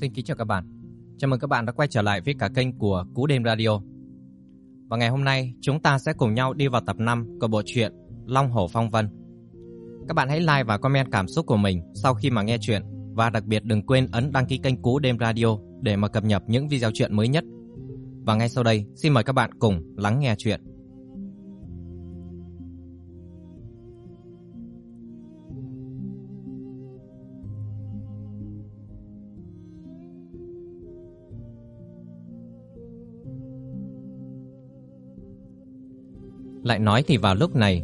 Xin kính chào các bạn. Chào mừng các bạn đã quay trở lại với cả kênh của Cú Đêm Radio. Và ngày hôm nay, chúng ta sẽ cùng nhau đi vào tập 5 của bộ truyện Long Hổ Phong Vân. Các bạn hãy like và comment cảm xúc của mình sau khi mà nghe chuyện và đặc biệt đừng quên ấn đăng ký kênh Cú Đêm Radio để mà cập nhật những video truyện mới nhất. Và ngay sau đây, xin mời các bạn cùng lắng nghe chuyện. Lại nói thì vào lúc này,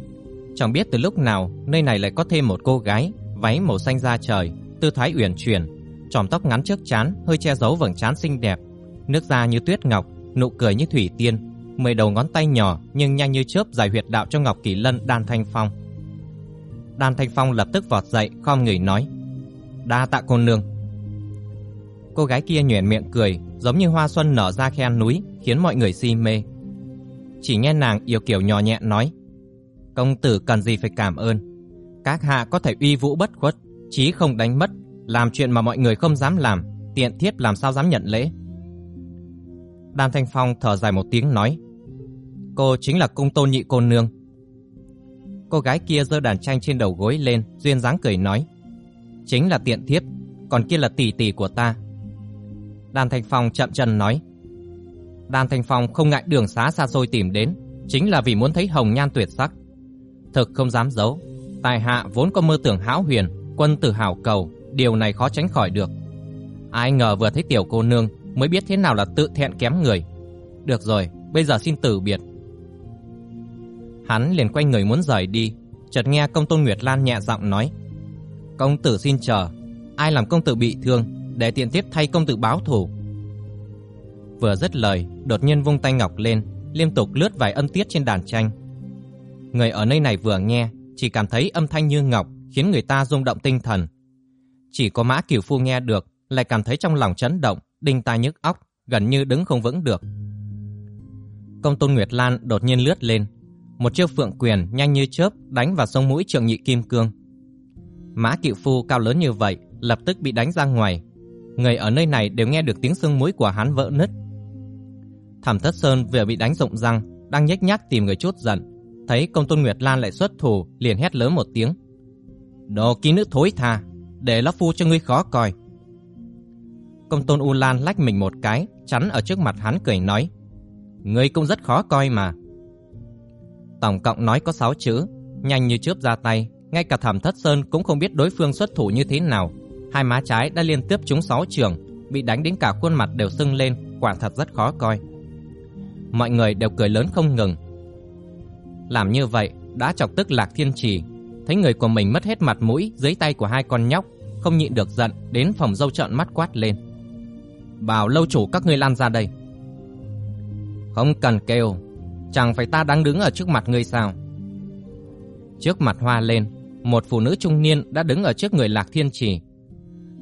chẳng biết từ lúc nào nơi này lại có thêm một cô gái váy màu xanh da trời, tư thái uyển chuyển, chòm tóc ngắn trước trán hơi che giấu vầng trán xinh đẹp, nước da như tuyết ngọc, nụ cười như thủy tiên, mười đầu ngón tay nhỏ nhưng nhanh như chớp giải huyệt đạo cho Ngọc Kỳ Lân Đan Thanh Phong. Đan Thanh Phong lập tức vọt dậy, khom người nói: "Đa tạ cô nương." Cô gái kia nhuyễn miệng cười, giống như hoa xuân nở ra khe núi, khiến mọi người si mê chỉ nghe nàng yêu kiểu nhỏ nhẹ nói: "Công tử cần gì phải cảm ơn, các hạ có thể uy vũ bất khuất, chí không đánh mất, làm chuyện mà mọi người không dám làm, tiện thiết làm sao dám nhận lễ." Đan Thanh Phong thở dài một tiếng nói: "Cô chính là cung tôn nhị cô nương." Cô gái kia giơ đàn tranh trên đầu gối lên, duyên dáng cười nói: "Chính là tiện thiếp, còn kia là tỷ tỷ của ta." Đan Thanh Phong chậm chân nói: Đan Thanh Phong không ngại đường xá xa xôi tìm đến, chính là vì muốn thấy hồng nhan tuyệt sắc. Thực không dám giấu, tài hạ vốn có mơ tưởng hão huyền, quân tử hảo cầu, điều này khó tránh khỏi được. Ai ngờ vừa thấy tiểu cô nương mới biết thế nào là tự thẹn kém người. Được rồi, bây giờ xin từ biệt. Hắn liền quay người muốn rời đi, chợt nghe công tôn Nguyệt Lan nhẹ giọng nói: "Công tử xin chờ, ai làm công tử bị thương, để tiện tiếp thay công tử báo thù." Vừa dứt lời, đột nhiên vung tay ngọc lên, liên tục lướt vài âm tiết trên đàn tranh. Người ở nơi này vừa nghe, chỉ cảm thấy âm thanh như ngọc, khiến người ta rung động tinh thần. Chỉ có Mã Cửu Phu nghe được, lại cảm thấy trong lòng chấn động, đinh tai nhức óc, gần như đứng không vững được. Công Tôn Nguyệt Lan đột nhiên lướt lên, một chiêu phượng quyền nhanh như chớp đánh vào sông mũi Trượng Nhị Kim Cương. Mã Cửu Phu cao lớn như vậy, lập tức bị đánh ra ngoài. Người ở nơi này đều nghe được tiếng xương mũi của hắn vỡ nứt, Thẩm Thất Sơn vừa bị đánh rụng răng, đang nhếch nhác tìm người chút giận, thấy Công Tôn Nguyệt Lan lại xuất thủ, liền hét lớn một tiếng: "Đồ ký nữ thối tha, để lão phu cho ngươi khó coi." Công Tôn U Lan lách mình một cái, chắn ở trước mặt hắn cười nói: "Ngươi cũng rất khó coi mà." Tổng cộng nói có 6 chữ, nhanh như chớp ra tay, ngay cả Thẩm Thất Sơn cũng không biết đối phương xuất thủ như thế nào, hai má trái đã liên tiếp trúng 6 trường, bị đánh đến cả khuôn mặt đều sưng lên, quả thật rất khó coi mọi người đều cười lớn không ngừng. Làm như vậy đã chọc tức Lạc Thiên Trì, thấy người của mình mất hết mặt mũi dưới tay của hai con nhóc, không nhịn được giận đến phòng dâu trợn mắt quát lên. Bảo lâu chủ các ngươi lan ra đây. Không cần kêu, chẳng phải ta đang đứng ở trước mặt ngươi sao? Trước mặt hoa lên, một phụ nữ trung niên đã đứng ở trước người Lạc Thiên Trì.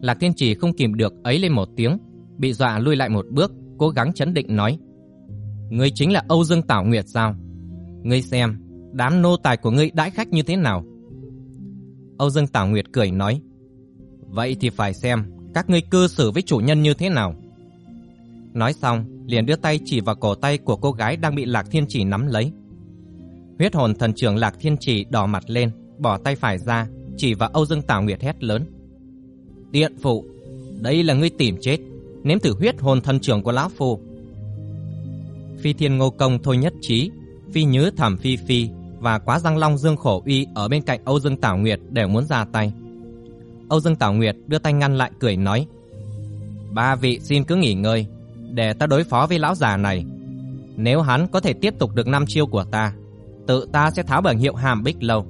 Lạc Thiên Trì không kìm được ấy lên một tiếng, bị dọa lui lại một bước, cố gắng chấn định nói: Ngươi chính là Âu Dương Tảo Nguyệt sao? Ngươi xem, đám nô tài của ngươi đãi khách như thế nào? Âu Dương Tảo Nguyệt cười nói, Vậy thì phải xem các ngươi cư xử với chủ nhân như thế nào. Nói xong, liền đưa tay chỉ vào cổ tay của cô gái đang bị Lạc Thiên Chỉ nắm lấy. Huyết hồn thần trưởng Lạc Thiên Chỉ đỏ mặt lên, bỏ tay phải ra, chỉ vào Âu Dương Tảo Nguyệt hét lớn. Tiện phụ, đây là ngươi tìm chết, nếm thử huyết hồn thần trưởng của lão phu. Phi Thiên Ngô Công thôi nhất trí, Phi Nhứ Thẩm Phi Phi và Quá Giang Long Dương Khổ Uy ở bên cạnh Âu Dương Tảo Nguyệt đều muốn ra tay. Âu Dương Tảo Nguyệt đưa tay ngăn lại cười nói: "Ba vị xin cứ nghỉ ngơi, để ta đối phó với lão già này. Nếu hắn có thể tiếp tục được năm chiêu của ta, tự ta sẽ tháo bảng hiệu Hàm Bích Lâu.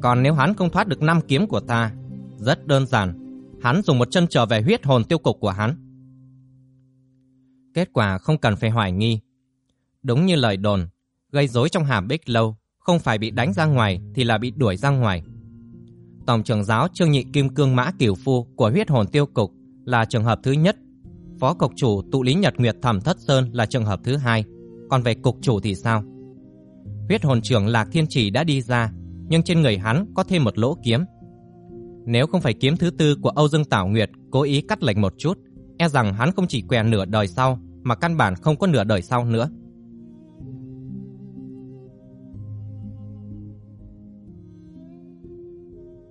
Còn nếu hắn không thoát được năm kiếm của ta, rất đơn giản, hắn dùng một chân trở về huyết hồn tiêu cục của hắn." Kết quả không cần phải hoài nghi, Đúng như lời đồn, gây rối trong hàm bích lâu, không phải bị đánh ra ngoài thì là bị đuổi ra ngoài. Tổng trưởng giáo Trương Nhị Kim Cương Mã Cửu Phu của huyết hồn tiêu cục là trường hợp thứ nhất. Phó cục chủ tụ lý Nhật Nguyệt Thẩm Thất Sơn là trường hợp thứ hai. Còn về cục chủ thì sao? Huyết hồn trưởng Lạc Thiên Chỉ đã đi ra, nhưng trên người hắn có thêm một lỗ kiếm. Nếu không phải kiếm thứ tư của Âu Dương Tảo Nguyệt cố ý cắt lệch một chút, e rằng hắn không chỉ què nửa đời sau mà căn bản không có nửa đời sau nữa.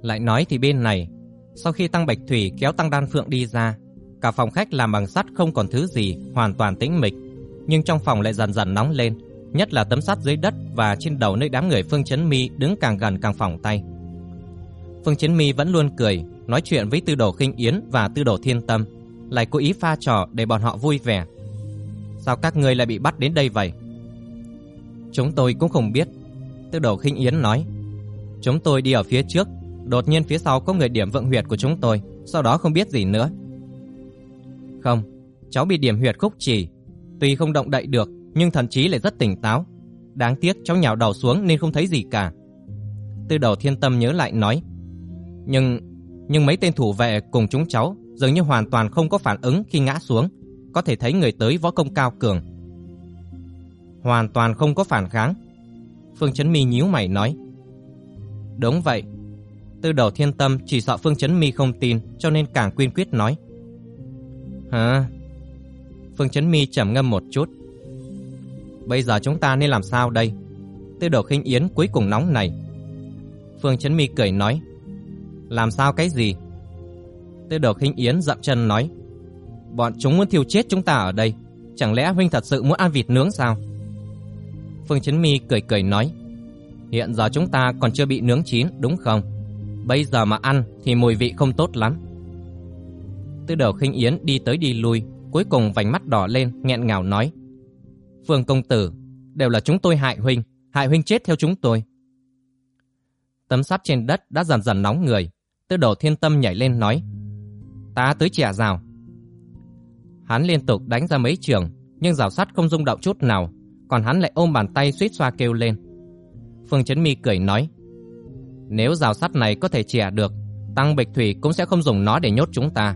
Lại nói thì bên này, sau khi Tăng Bạch Thủy kéo Tăng Đan Phượng đi ra, cả phòng khách làm bằng sắt không còn thứ gì, hoàn toàn tĩnh mịch, nhưng trong phòng lại dần dần nóng lên, nhất là tấm sắt dưới đất và trên đầu nơi đám người Phương Chấn Mi đứng càng gần càng phòng tay. Phương Chấn Mi vẫn luôn cười, nói chuyện với Tư Đồ Khinh Yến và Tư Đồ Thiên Tâm, lại cố ý pha trò để bọn họ vui vẻ. Sao các ngươi lại bị bắt đến đây vậy? Chúng tôi cũng không biết. Tư Đồ Khinh Yến nói. Chúng tôi đi ở phía trước, đột nhiên phía sau có người điểm vượng huyệt của chúng tôi, sau đó không biết gì nữa. Không, cháu bị điểm huyệt khúc chỉ, tuy không động đậy được nhưng thần trí lại rất tỉnh táo. Đáng tiếc cháu nhào đầu xuống nên không thấy gì cả. Tư Đầu Thiên Tâm nhớ lại nói, nhưng nhưng mấy tên thủ vệ cùng chúng cháu dường như hoàn toàn không có phản ứng khi ngã xuống, có thể thấy người tới võ công cao cường. Hoàn toàn không có phản kháng. Phương Chấn Mi nhíu mày nói. Đúng vậy. Tư đầu thiên tâm chỉ sợ Phương Chấn Mi không tin, cho nên càng quyên quyết nói. Hả? Phương Chấn Mi trầm ngâm một chút. Bây giờ chúng ta nên làm sao đây? Tư đầu khinh yến cuối cùng nóng này. Phương Chấn Mi cười nói. Làm sao cái gì? Tư đồ khinh yến dậm chân nói. Bọn chúng muốn thiêu chết chúng ta ở đây. Chẳng lẽ huynh thật sự muốn ăn vịt nướng sao? Phương Chấn Mi cười cười nói. Hiện giờ chúng ta còn chưa bị nướng chín, đúng không? Bây giờ mà ăn thì mùi vị không tốt lắm. Tư đầu khinh yến đi tới đi lui, cuối cùng vành mắt đỏ lên, nghẹn ngào nói. Phương công tử, đều là chúng tôi hại huynh, hại huynh chết theo chúng tôi. Tấm sắt trên đất đã dần dần nóng người. Tư đồ thiên tâm nhảy lên nói. Ta tới trẻ rào. Hắn liên tục đánh ra mấy trường, nhưng rào sắt không rung động chút nào, còn hắn lại ôm bàn tay suýt xoa kêu lên. Phương Chấn Mi cười nói. Nếu rào sắt này có thể chẻ được, Tăng Bạch Thủy cũng sẽ không dùng nó để nhốt chúng ta.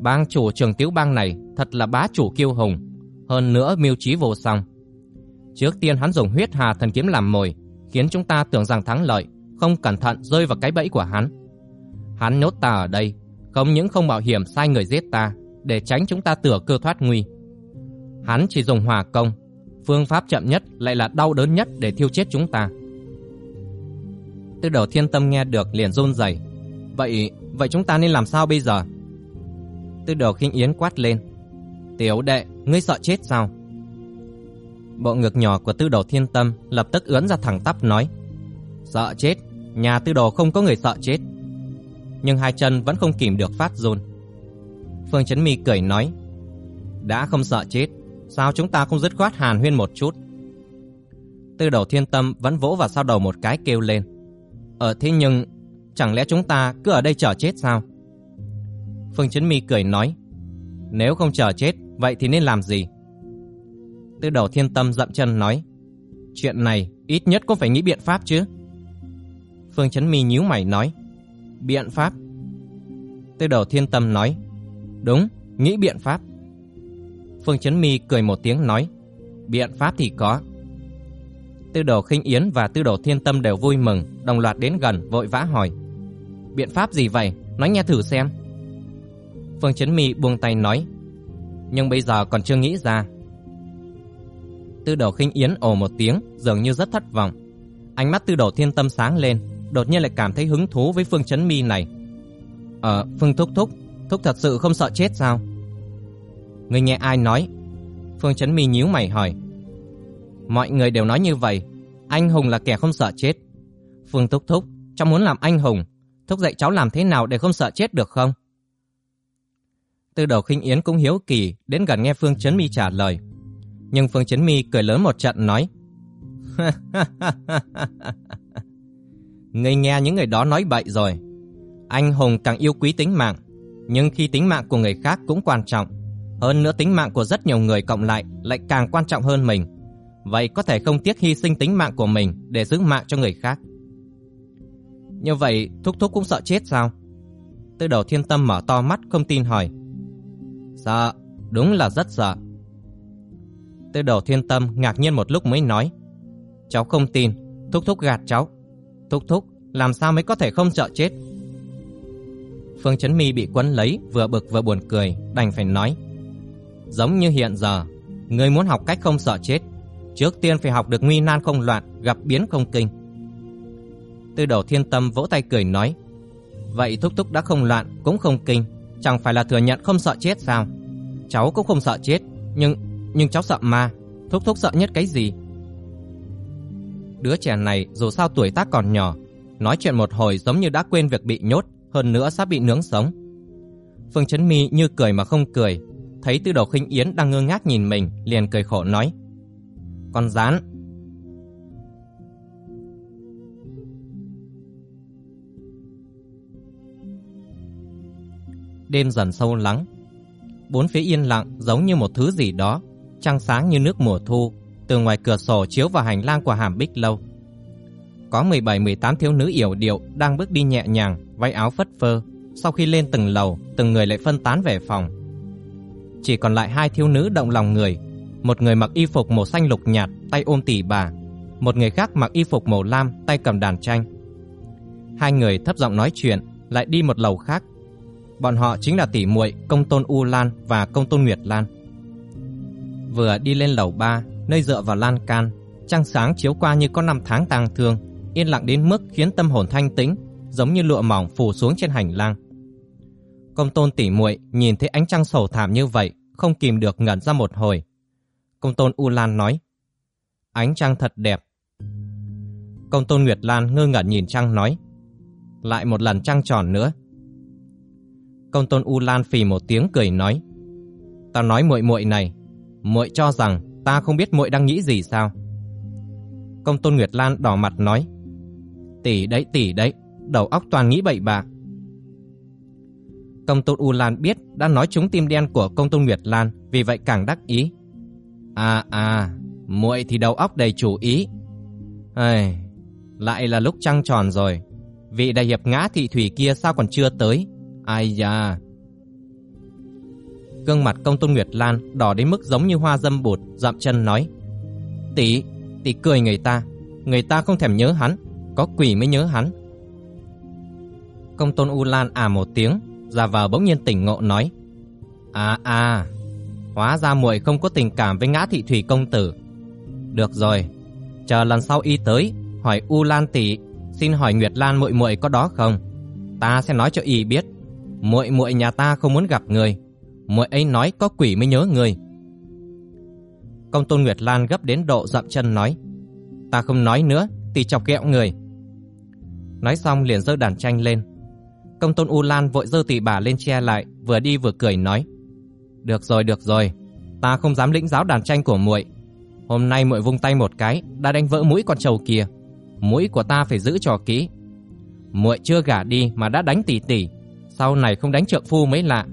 Bang chủ trường tiếu bang này thật là bá chủ kiêu hùng, hơn nữa mưu trí vô song. Trước tiên hắn dùng huyết hà thần kiếm làm mồi, khiến chúng ta tưởng rằng thắng lợi, không cẩn thận rơi vào cái bẫy của hắn. Hắn nhốt ta ở đây, không những không mạo hiểm sai người giết ta, để tránh chúng ta tựa cơ thoát nguy. Hắn chỉ dùng hỏa công, phương pháp chậm nhất lại là đau đớn nhất để thiêu chết chúng ta. Tư đồ thiên tâm nghe được liền run rẩy. Vậy, vậy chúng ta nên làm sao bây giờ? Tư đồ khinh yến quát lên. Tiểu đệ, ngươi sợ chết sao? Bộ ngực nhỏ của tư đồ thiên tâm lập tức ướn ra thẳng tắp nói. Sợ chết, nhà tư đồ không có người sợ chết. Nhưng hai chân vẫn không kìm được phát run. Phương Chấn Mi cười nói, đã không sợ chết, sao chúng ta không dứt khoát hàn huyên một chút? Tư đầu thiên tâm vẫn vỗ vào sau đầu một cái kêu lên ở thế nhưng, chẳng lẽ chúng ta cứ ở đây chờ chết sao? Phương Chấn Mi cười nói, nếu không chờ chết, vậy thì nên làm gì? Tư đầu thiên tâm dậm chân nói, chuyện này ít nhất cũng phải nghĩ biện pháp chứ. Phương Chấn Mi nhíu mày nói, biện pháp. Tư đầu thiên tâm nói, đúng, nghĩ biện pháp. Phương Chấn Mi cười một tiếng nói, biện pháp thì có. Tư đồ khinh yến và tư đồ thiên tâm đều vui mừng, đồng loạt đến gần, vội vã hỏi. Biện pháp gì vậy? Nói nghe thử xem. Phương Chấn Mi buông tay nói, nhưng bây giờ còn chưa nghĩ ra. Tư đồ khinh yến ồ một tiếng, dường như rất thất vọng. Ánh mắt tư đồ thiên tâm sáng lên, đột nhiên lại cảm thấy hứng thú với Phương Chấn Mi này. Ờ, Phương Thúc Thúc, Thúc thật sự không sợ chết sao? Người nghe ai nói? Phương Chấn Mi nhíu mày hỏi. Mọi người đều nói như vậy, anh hùng là kẻ không sợ chết. Phương Thúc Thúc, cháu muốn làm anh hùng, thúc dạy cháu làm thế nào để không sợ chết được không? Từ đầu khinh yến cũng hiếu kỳ đến gần nghe Phương Chấn Mi trả lời. Nhưng Phương Chấn Mi cười lớn một trận nói. Ngươi nghe những người đó nói bậy rồi. Anh hùng càng yêu quý tính mạng, nhưng khi tính mạng của người khác cũng quan trọng, hơn nữa tính mạng của rất nhiều người cộng lại lại càng quan trọng hơn mình. Vậy có thể không tiếc hy sinh tính mạng của mình để giữ mạng cho người khác. Như vậy, Thúc Thúc cũng sợ chết sao? Tư đầu thiên tâm mở to mắt không tin hỏi. Sợ, đúng là rất sợ. Tư đầu thiên tâm ngạc nhiên một lúc mới nói. Cháu không tin, Thúc Thúc gạt cháu. Thúc Thúc, làm sao mới có thể không sợ chết? Phương Chấn Mi bị quấn lấy, vừa bực vừa buồn cười, đành phải nói: "Giống như hiện giờ, người muốn học cách không sợ chết, trước tiên phải học được nguy nan không loạn, gặp biến không kinh." Tư Đồ Thiên Tâm vỗ tay cười nói: "Vậy thúc thúc đã không loạn cũng không kinh, chẳng phải là thừa nhận không sợ chết sao? Cháu cũng không sợ chết, nhưng nhưng cháu sợ ma, thúc thúc sợ nhất cái gì?" Đứa trẻ này dù sao tuổi tác còn nhỏ, nói chuyện một hồi giống như đã quên việc bị nhốt, hơn nữa sắp bị nướng sống. Phương Chấn Mi như cười mà không cười, thấy Tư Đầu Khinh Yến đang ngơ ngác nhìn mình, liền cười khổ nói: "Con rán." Đêm dần sâu lắng, bốn phía yên lặng giống như một thứ gì đó, trăng sáng như nước mùa thu, từ ngoài cửa sổ chiếu vào hành lang của Hàm Bích lâu. Có 17-18 thiếu nữ yểu điệu đang bước đi nhẹ nhàng, váy áo phất phơ, sau khi lên từng lầu, từng người lại phân tán về phòng. Chỉ còn lại hai thiếu nữ động lòng người, một người mặc y phục màu xanh lục nhạt, tay ôm tỷ bà, một người khác mặc y phục màu lam, tay cầm đàn tranh. Hai người thấp giọng nói chuyện, lại đi một lầu khác. Bọn họ chính là tỷ muội Công Tôn U Lan và Công Tôn Nguyệt Lan. Vừa đi lên lầu 3, nơi dựa vào lan can, trăng sáng chiếu qua như có năm tháng tang thương, yên lặng đến mức khiến tâm hồn thanh tĩnh, giống như lụa mỏng phủ xuống trên hành lang. Công tôn tỷ muội nhìn thấy ánh trăng sầu thảm như vậy, không kìm được ngẩn ra một hồi. Công tôn U Lan nói, ánh trăng thật đẹp. Công tôn Nguyệt Lan ngơ ngẩn nhìn trăng nói, lại một lần trăng tròn nữa. Công tôn U Lan phì một tiếng cười nói, ta nói muội muội này, muội cho rằng ta không biết muội đang nghĩ gì sao? Công tôn Nguyệt Lan đỏ mặt nói, tỷ đấy tỷ đấy, đầu óc toàn nghĩ bậy bạ. Công tôn U Lan biết đã nói trúng tim đen của công tôn Nguyệt Lan, vì vậy càng đắc ý. À à, muội thì đầu óc đầy chủ ý. Ai, lại là lúc trăng tròn rồi. Vị đại hiệp ngã thị thủy kia sao còn chưa tới? Ai da. Gương mặt công tôn Nguyệt Lan đỏ đến mức giống như hoa dâm bụt, dậm chân nói. Tỷ, tỷ cười người ta. Người ta không thèm nhớ hắn, có quỷ mới nhớ hắn. Công tôn U Lan à một tiếng, ra vào bỗng nhiên tỉnh ngộ nói: "À à, hóa ra muội không có tình cảm với Ngã Thị Thủy công tử. Được rồi, chờ lần sau y tới, hỏi U Lan tỷ, xin hỏi Nguyệt Lan muội muội có đó không? Ta sẽ nói cho y biết, muội muội nhà ta không muốn gặp người, muội ấy nói có quỷ mới nhớ người." Công tôn Nguyệt Lan gấp đến độ dậm chân nói: "Ta không nói nữa, tỷ chọc ghẹo người." Nói xong liền giơ đàn tranh lên, Công tôn U Lan vội giơ tỷ bà lên che lại, vừa đi vừa cười nói: "Được rồi, được rồi, ta không dám lĩnh giáo đàn tranh của muội. Hôm nay muội vung tay một cái đã đánh vỡ mũi con trâu kia, mũi của ta phải giữ cho kỹ. Muội chưa gả đi mà đã đánh tỷ tỷ, sau này không đánh trượng phu mới lạ.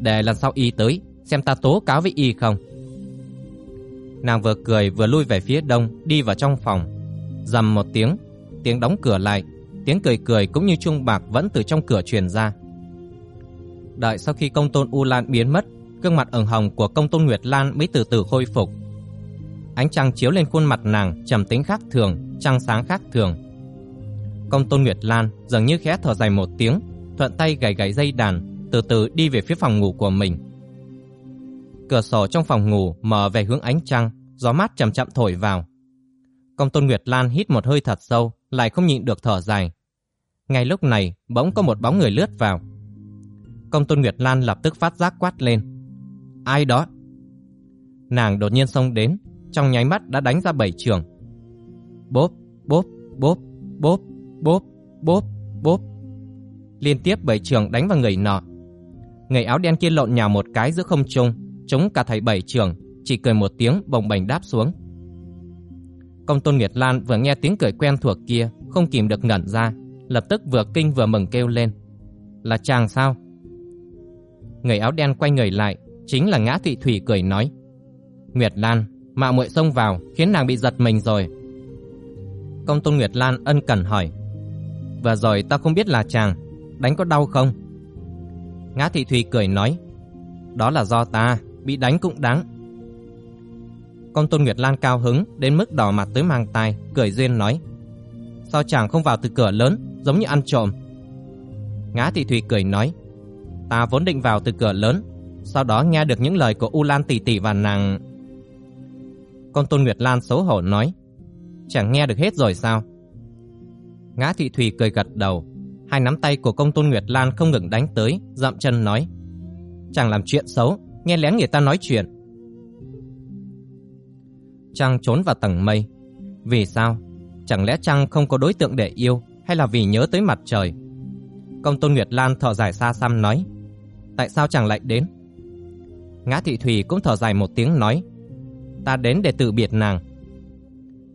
Để lần sau y tới, xem ta tố cáo với y không." Nàng vừa cười vừa lui về phía đông, đi vào trong phòng. dầm một tiếng, tiếng đóng cửa lại, tiếng cười cười cũng như chuông bạc vẫn từ trong cửa truyền ra. Đợi sau khi công tôn U Lan biến mất, gương mặt ửng hồng của công tôn Nguyệt Lan mới từ từ khôi phục. Ánh trăng chiếu lên khuôn mặt nàng trầm tĩnh khác thường, trăng sáng khác thường. Công tôn Nguyệt Lan dường như khẽ thở dài một tiếng, thuận tay gảy gảy dây đàn, từ từ đi về phía phòng ngủ của mình. Cửa sổ trong phòng ngủ mở về hướng ánh trăng, gió mát chậm chậm thổi vào. Công tôn Nguyệt Lan hít một hơi thật sâu, lại không nhịn được thở dài. Ngay lúc này, bỗng có một bóng người lướt vào. Công tôn Nguyệt Lan lập tức phát giác quát lên. Ai đó? Nàng đột nhiên xông đến, trong nháy mắt đã đánh ra bảy trường. Bốp, bốp, bốp, bốp, bốp, bốp, bốp. Liên tiếp bảy trường đánh vào người nọ. Người áo đen kia lộn nhào một cái giữa không trung, chống cả thầy bảy trường, chỉ cười một tiếng bồng bềnh đáp xuống. Công tôn Nguyệt Lan vừa nghe tiếng cười quen thuộc kia, không kìm được ngẩn ra, lập tức vừa kinh vừa mừng kêu lên. Là chàng sao? Người áo đen quay người lại, chính là Ngã Thị Thủy cười nói. Nguyệt Lan, mạo muội xông vào, khiến nàng bị giật mình rồi. Công tôn Nguyệt Lan ân cần hỏi. Vừa rồi ta không biết là chàng, đánh có đau không? Ngã Thị Thủy cười nói. Đó là do ta, bị đánh cũng đáng. Công tôn Nguyệt Lan cao hứng đến mức đỏ mặt tới mang tai, cười duyên nói. Sao chàng không vào từ cửa lớn, giống như ăn trộm? Ngã Thị Thủy cười nói, ta vốn định vào từ cửa lớn, sau đó nghe được những lời của U Lan tỷ tỷ và nàng. Con Tôn Nguyệt Lan xấu hổ nói, chẳng nghe được hết rồi sao? Ngã Thị Thủy cười gật đầu, hai nắm tay của công tôn Nguyệt Lan không ngừng đánh tới, dậm chân nói, chẳng làm chuyện xấu, nghe lén người ta nói chuyện. Trăng trốn vào tầng mây. Vì sao? Chẳng lẽ Trăng không có đối tượng để yêu hay là vì nhớ tới mặt trời? Công tôn Nguyệt Lan thở dài xa xăm nói, tại sao chàng lại đến? Ngã Thị Thủy cũng thở dài một tiếng nói, ta đến để từ biệt nàng.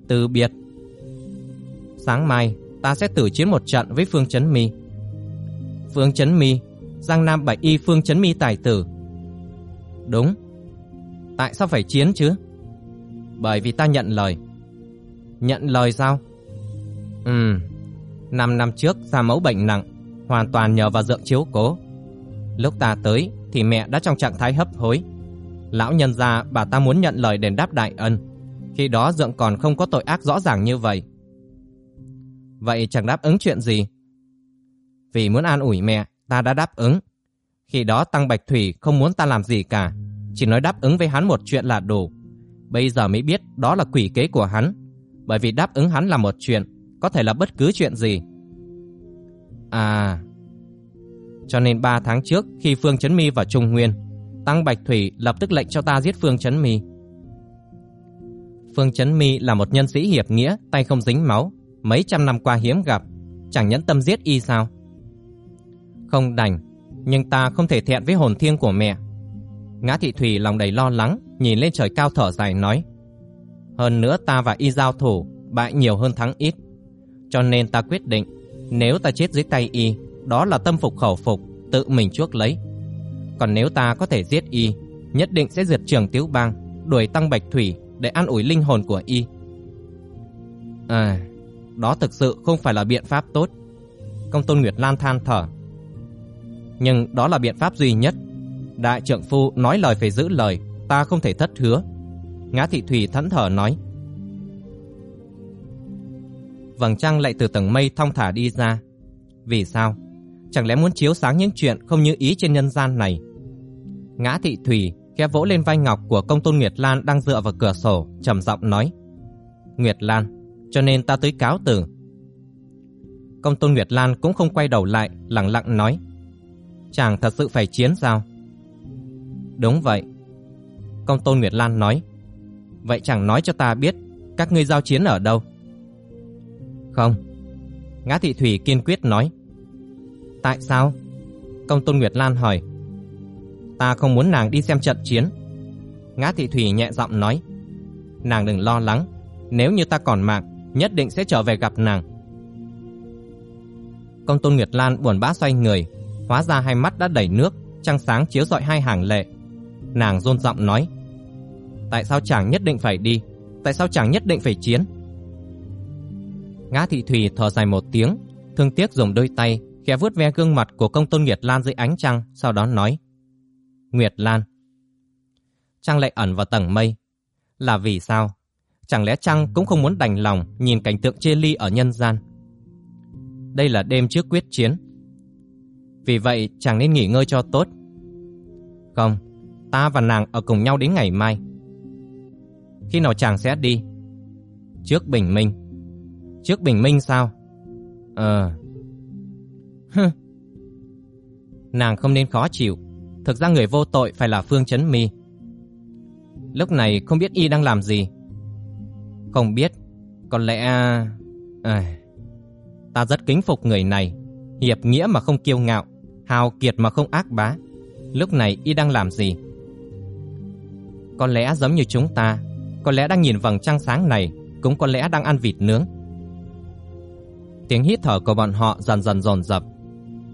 Từ biệt? Sáng mai, ta sẽ tử chiến một trận với Phương Chấn Mi. Phương Chấn Mi, Giang Nam Bạch Y Phương Chấn Mi tài tử. Đúng. Tại sao phải chiến chứ? Bởi vì ta nhận lời. Nhận lời sao? Ừ. Năm năm trước ra mẫu bệnh nặng, hoàn toàn nhờ vào dượng chiếu cố. Lúc ta tới thì mẹ đã trong trạng thái hấp hối. Lão nhân gia bà ta muốn nhận lời đền đáp đại ân. Khi đó dượng còn không có tội ác rõ ràng như vậy. Vậy chẳng đáp ứng chuyện gì? Vì muốn an ủi mẹ, ta đã đáp ứng. Khi đó Tăng Bạch Thủy không muốn ta làm gì cả, chỉ nói đáp ứng với hắn một chuyện là đủ. Bây giờ mới biết đó là quỷ kế của hắn, bởi vì đáp ứng hắn là một chuyện, có thể là bất cứ chuyện gì. À, cho nên 3 tháng trước khi Phương Chấn Mi vào Trung Nguyên, Tăng Bạch Thủy lập tức lệnh cho ta giết Phương Chấn Mi. Phương Chấn Mi là một nhân sĩ hiệp nghĩa, tay không dính máu, mấy trăm năm qua hiếm gặp, chẳng nhẫn tâm giết y sao? Không đành, nhưng ta không thể thẹn với hồn thiêng của mẹ. Ngã Thị Thủy lòng đầy lo lắng, nhìn lên trời cao thở dài nói. Hơn nữa ta và y giao thủ, bại nhiều hơn thắng ít. Cho nên ta quyết định, nếu ta chết dưới tay y, đó là tâm phục khẩu phục, tự mình chuốc lấy. Còn nếu ta có thể giết y, nhất định sẽ diệt trường Tiếu Bang, đuổi Tăng Bạch Thủy để an ủi linh hồn của y. À, đó thực sự không phải là biện pháp tốt. Công tôn Nguyệt Lan than thở. Nhưng đó là biện pháp duy nhất. Đại trượng phu nói lời phải giữ lời, ta không thể thất hứa. Ngã Thị Thủy thẫn thờ nói. Vầng trăng lại từ tầng mây thong thả đi ra. Vì sao? Chẳng lẽ muốn chiếu sáng những chuyện không như ý trên nhân gian này? Ngã Thị Thủy khẽ vỗ lên vai ngọc của công tôn Nguyệt Lan đang dựa vào cửa sổ, trầm giọng nói. Nguyệt Lan, cho nên ta tới cáo từ. Công tôn Nguyệt Lan cũng không quay đầu lại, lặng lặng nói. Chàng thật sự phải chiến sao? Đúng vậy. Công tôn Nguyệt Lan nói. Vậy chàng nói cho ta biết, các ngươi giao chiến ở đâu? Không. Ngã Thị Thủy kiên quyết nói. Tại sao? Công tôn Nguyệt Lan hỏi. Ta không muốn nàng đi xem trận chiến. Ngã Thị Thủy nhẹ giọng nói. Nàng đừng lo lắng, nếu như ta còn mạng, nhất định sẽ trở về gặp nàng. Công tôn Nguyệt Lan buồn bã xoay người, hóa ra hai mắt đã đầy nước, trăng sáng chiếu rọi hai hàng lệ. Nàng rôn giọng nói: "Tại sao chàng nhất định phải đi? Tại sao chàng nhất định phải chiến?" Ngã Thị Thủy thở dài một tiếng, thương tiếc dùng đôi tay khẽ vuốt ve gương mặt của công tôn Nguyệt Lan dưới ánh trăng, sau đó nói: "Nguyệt Lan." Trăng lại ẩn vào tầng mây, là vì sao? Chẳng lẽ Trăng cũng không muốn đành lòng nhìn cảnh tượng chê ly ở nhân gian? Đây là đêm trước quyết chiến. Vì vậy chàng nên nghỉ ngơi cho tốt. Không, ta và nàng ở cùng nhau đến ngày mai. Khi nào chàng sẽ đi? Trước bình minh. Trước bình minh sao? Ờ... Hừ. Nàng không nên khó chịu. Thực ra người vô tội phải là Phương Chấn Mi. Lúc này không biết y đang làm gì. Không biết, có lẽ... À, ta rất kính phục người này, hiệp nghĩa mà không kiêu ngạo, hào kiệt mà không ác bá. Lúc này y đang làm gì? Có lẽ giống như chúng ta, có lẽ đang nhìn vầng trăng sáng này, cũng có lẽ đang ăn vịt nướng. Tiếng hít thở của bọn họ dần dần dồn dập.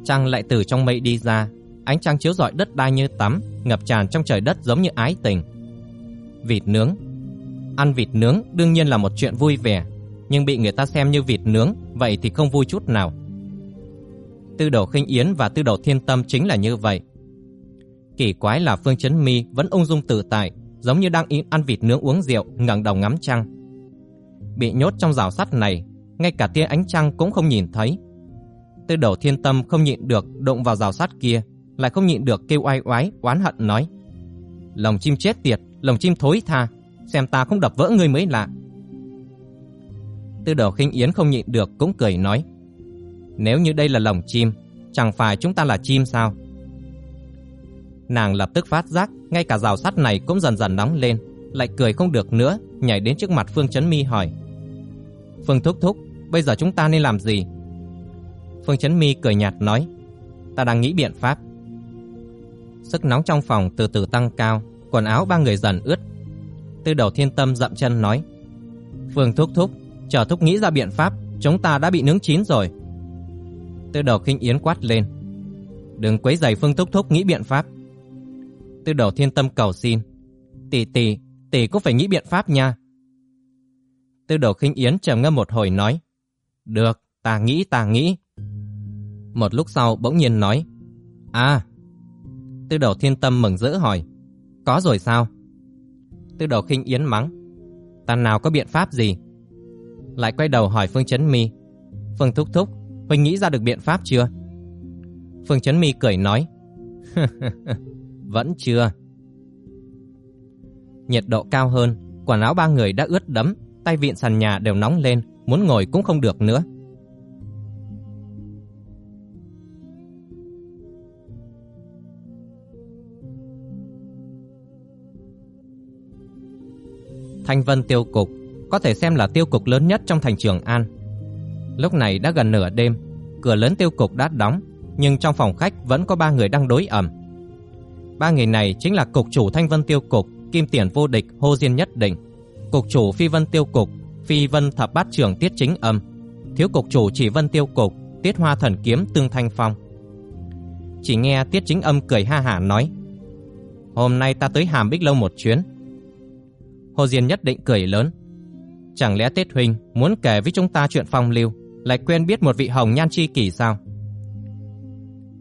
Trăng lại từ trong mây đi ra, ánh trăng chiếu rọi đất đai như tắm, ngập tràn trong trời đất giống như ái tình. Vịt nướng Ăn vịt nướng đương nhiên là một chuyện vui vẻ, nhưng bị người ta xem như vịt nướng, vậy thì không vui chút nào. Tư đầu khinh yến và tư đầu thiên tâm chính là như vậy. Kỳ quái là Phương Chấn Mi vẫn ung dung tự tại, giống như đang ăn vịt nướng uống rượu, ngẩng đầu ngắm trăng. Bị nhốt trong rào sắt này, ngay cả tia ánh trăng cũng không nhìn thấy. Tư đầu thiên tâm không nhịn được động vào rào sắt kia, lại không nhịn được kêu oai oái, oán hận nói. Lồng chim chết tiệt, lồng chim thối tha, xem ta không đập vỡ ngươi mới lạ. Tư đầu khinh yến không nhịn được cũng cười nói. Nếu như đây là lồng chim, chẳng phải chúng ta là chim sao? Nàng lập tức phát giác, ngay cả rào sắt này cũng dần dần nóng lên, lại cười không được nữa, nhảy đến trước mặt Phương Chấn Mi hỏi. Phương Thúc Thúc, bây giờ chúng ta nên làm gì? Phương Chấn Mi cười nhạt nói, ta đang nghĩ biện pháp. Sức nóng trong phòng từ từ tăng cao, quần áo ba người dần ướt. Tư đầu thiên tâm dậm chân nói, Phương Thúc Thúc, chờ Thúc nghĩ ra biện pháp, chúng ta đã bị nướng chín rồi. Tư đầu khinh yến quát lên, đừng quấy giày Phương Thúc Thúc nghĩ biện pháp. Tư đầu thiên tâm cầu xin, tỷ tỷ, tỷ cũng phải nghĩ biện pháp nha. Tư đầu khinh yến trầm ngâm một hồi nói, được, ta nghĩ ta nghĩ. Một lúc sau bỗng nhiên nói, a, Tư đầu thiên tâm mừng rỡ hỏi, có rồi sao? Tư đầu khinh yến mắng, ta nào có biện pháp gì? Lại quay đầu hỏi Phương Chấn Mi, Phương Thúc Thúc, Huynh nghĩ ra được biện pháp chưa? Phương Chấn Mi cười nói, vẫn chưa. Nhiệt độ cao hơn, quần áo ba người đã ướt đẫm, tay vịn sàn nhà đều nóng lên, muốn ngồi cũng không được nữa. Thanh Vân Tiêu Cục có thể xem là tiêu cục lớn nhất trong thành Trường An. Lúc này đã gần nửa đêm, cửa lớn tiêu cục đã đóng, nhưng trong phòng khách vẫn có ba người đang đối ẩm. Ba người này chính là cục chủ Thanh Vân Tiêu Cục, Kim Tiền Vô Địch, Hô Diên Nhất Định, cục chủ Phi Vân Tiêu Cục, Phi Vân Thập Bát Trưởng Tiết Chính Âm, thiếu cục chủ Chỉ Vân Tiêu Cục, Tiết Hoa Thần Kiếm Tương Thanh Phong. Chỉ nghe Tiết Chính Âm cười ha hả nói: "Hôm nay ta tới Hàm Bích lâu một chuyến." Hồ Diên Nhất Định cười lớn: "Chẳng lẽ Tết huynh muốn kể với chúng ta chuyện phong lưu, lại quên biết một vị hồng nhan chi kỷ sao?"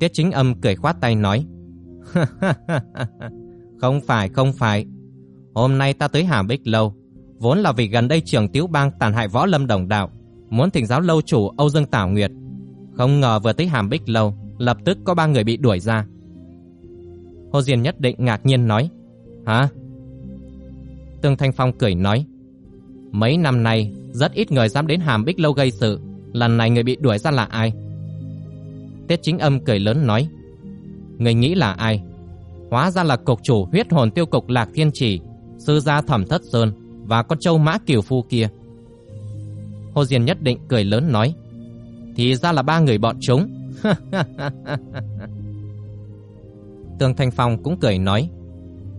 Tiết Chính Âm cười khoát tay nói: Không phải, không phải. Hôm nay ta tới Hà Bích Lâu, vốn là vì gần đây trường Tiếu Bang tàn hại võ lâm đồng đạo, muốn thỉnh giáo lâu chủ Âu Dương Tảo Nguyệt. Không ngờ vừa tới Hàm Bích Lâu, lập tức có ba người bị đuổi ra. Hồ Diên nhất định ngạc nhiên nói, Hả? Tương Thanh Phong cười nói, Mấy năm nay, rất ít người dám đến Hàm Bích Lâu gây sự, lần này người bị đuổi ra là ai? Tiết chính âm cười lớn nói, Người nghĩ là ai? Hóa ra là cục chủ huyết hồn tiêu cục Lạc Thiên Chỉ, sư gia Thẩm Thất Sơn và con trâu mã kiều phu kia. Hồ Diền nhất định cười lớn nói, thì ra là ba người bọn chúng. Tương Thanh Phong cũng cười nói,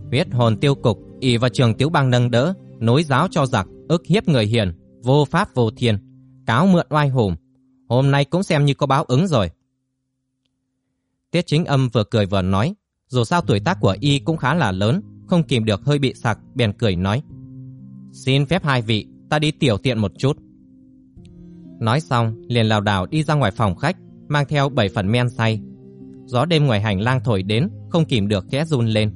huyết hồn tiêu cục ỷ và trường tiếu bang nâng đỡ, nối giáo cho giặc, ức hiếp người hiền, vô pháp vô thiên, cáo mượn oai hùng. Hôm nay cũng xem như có báo ứng rồi. Tiết chính âm vừa cười vừa nói, dù sao tuổi tác của y cũng khá là lớn, không kìm được hơi bị sặc, bèn cười nói. Xin phép hai vị, ta đi tiểu tiện một chút. Nói xong, liền lảo đảo đi ra ngoài phòng khách, mang theo bảy phần men say. Gió đêm ngoài hành lang thổi đến, không kìm được khẽ run lên.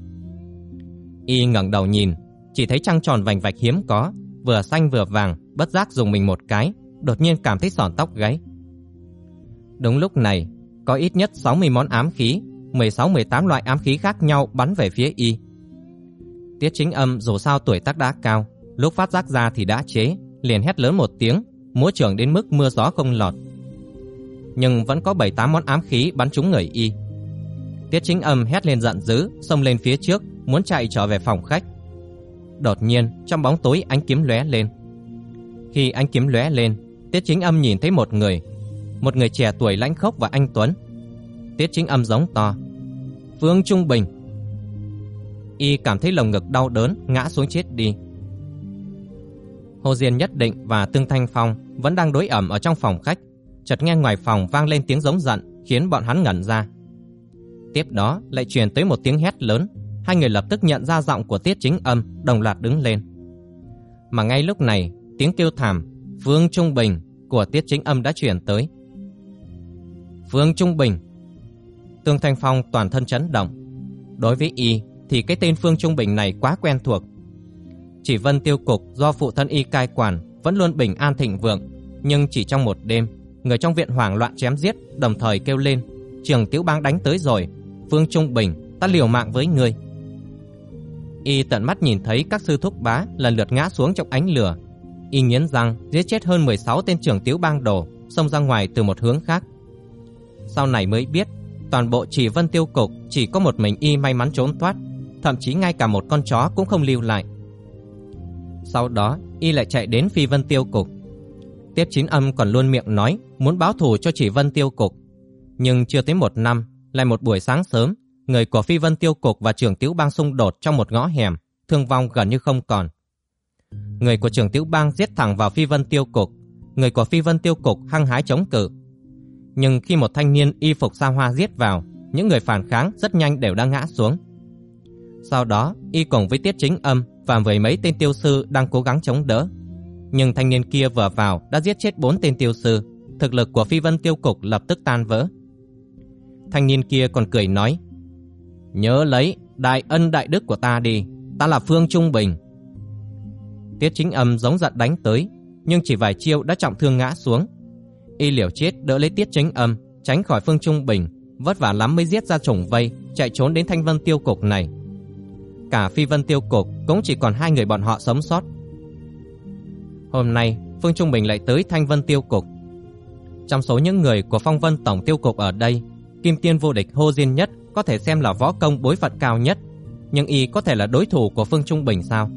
Y ngẩng đầu nhìn, chỉ thấy trăng tròn vành vạch hiếm có, vừa xanh vừa vàng, bất giác dùng mình một cái, đột nhiên cảm thấy sòn tóc gáy. Đúng lúc này, có ít nhất 60 món ám khí, 16-18 loại ám khí khác nhau bắn về phía y. Tiết chính âm dù sao tuổi tác đã cao, lúc phát giác ra thì đã chế, liền hét lớn một tiếng, múa trường đến mức mưa gió không lọt. Nhưng vẫn có 7-8 món ám khí bắn trúng người y. Tiết chính âm hét lên giận dữ, xông lên phía trước, muốn chạy trở về phòng khách. Đột nhiên, trong bóng tối ánh kiếm lóe lên. Khi ánh kiếm lóe lên, Tiết chính âm nhìn thấy một người, một người trẻ tuổi lãnh khốc và anh tuấn. Tiết chính âm giống to. Phương Trung Bình. Y cảm thấy lồng ngực đau đớn, ngã xuống chết đi. Hồ Diên Nhất Định và Tương Thanh Phong vẫn đang đối ẩm ở trong phòng khách, chợt nghe ngoài phòng vang lên tiếng giống giận, khiến bọn hắn ngẩn ra. Tiếp đó lại truyền tới một tiếng hét lớn, hai người lập tức nhận ra giọng của Tiết Chính Âm, đồng loạt đứng lên. Mà ngay lúc này, tiếng kêu thảm Phương Trung Bình của Tiết Chính Âm đã truyền tới. Phương Trung Bình. Tương Thanh Phong toàn thân chấn động. Đối với y thì cái tên Phương Trung Bình này quá quen thuộc. Chỉ Vân Tiêu cục do phụ thân y cai quản vẫn luôn bình an thịnh vượng, nhưng chỉ trong một đêm, người trong viện hoảng loạn chém giết, đồng thời kêu lên: "Trường Tiểu Bang đánh tới rồi, Phương Trung Bình, ta liều mạng với ngươi." Y tận mắt nhìn thấy các sư thúc bá lần lượt ngã xuống trong ánh lửa. Y nghiến răng giết chết hơn 16 tên trưởng Tiểu Bang đồ, xông ra ngoài từ một hướng khác. Sau này mới biết, toàn bộ Chỉ Vân Tiêu cục chỉ có một mình y may mắn trốn thoát, thậm chí ngay cả một con chó cũng không lưu lại. Sau đó, y lại chạy đến Phi Vân Tiêu cục. Tiếp Chín Âm còn luôn miệng nói muốn báo thù cho Chỉ Vân Tiêu cục, nhưng chưa tới một năm, lại một buổi sáng sớm, người của Phi Vân Tiêu cục và trưởng Tiểu Bang xung đột trong một ngõ hẻm, thương vong gần như không còn. Người của trưởng Tiểu Bang giết thẳng vào Phi Vân Tiêu cục, người của Phi Vân Tiêu cục hăng hái chống cự. Nhưng khi một thanh niên y phục xa hoa giết vào, những người phản kháng rất nhanh đều đã ngã xuống. Sau đó, y cùng với Tiết Chính Âm và với mấy tên tiêu sư đang cố gắng chống đỡ. Nhưng thanh niên kia vừa vào đã giết chết bốn tên tiêu sư, thực lực của Phi Vân Tiêu cục lập tức tan vỡ. Thanh niên kia còn cười nói: "Nhớ lấy đại ân đại đức của ta đi, ta là Phương Trung Bình." Tiết Chính Âm giống giận đánh tới, nhưng chỉ vài chiêu đã trọng thương ngã xuống. Y liều chết đỡ lấy Tiết Chính Âm, tránh khỏi Phương Trung Bình, vất vả lắm mới giết ra trùng vây, chạy trốn đến Thanh Vân Tiêu cục này cả Phi Vân Tiêu Cục cũng chỉ còn hai người bọn họ sống sót. Hôm nay, Phương Trung Bình lại tới Thanh Vân Tiêu Cục. Trong số những người của Phong Vân Tổng Tiêu Cục ở đây, Kim Tiên vô địch Hô Diên Nhất có thể xem là võ công bối phận cao nhất, nhưng y có thể là đối thủ của Phương Trung Bình sao?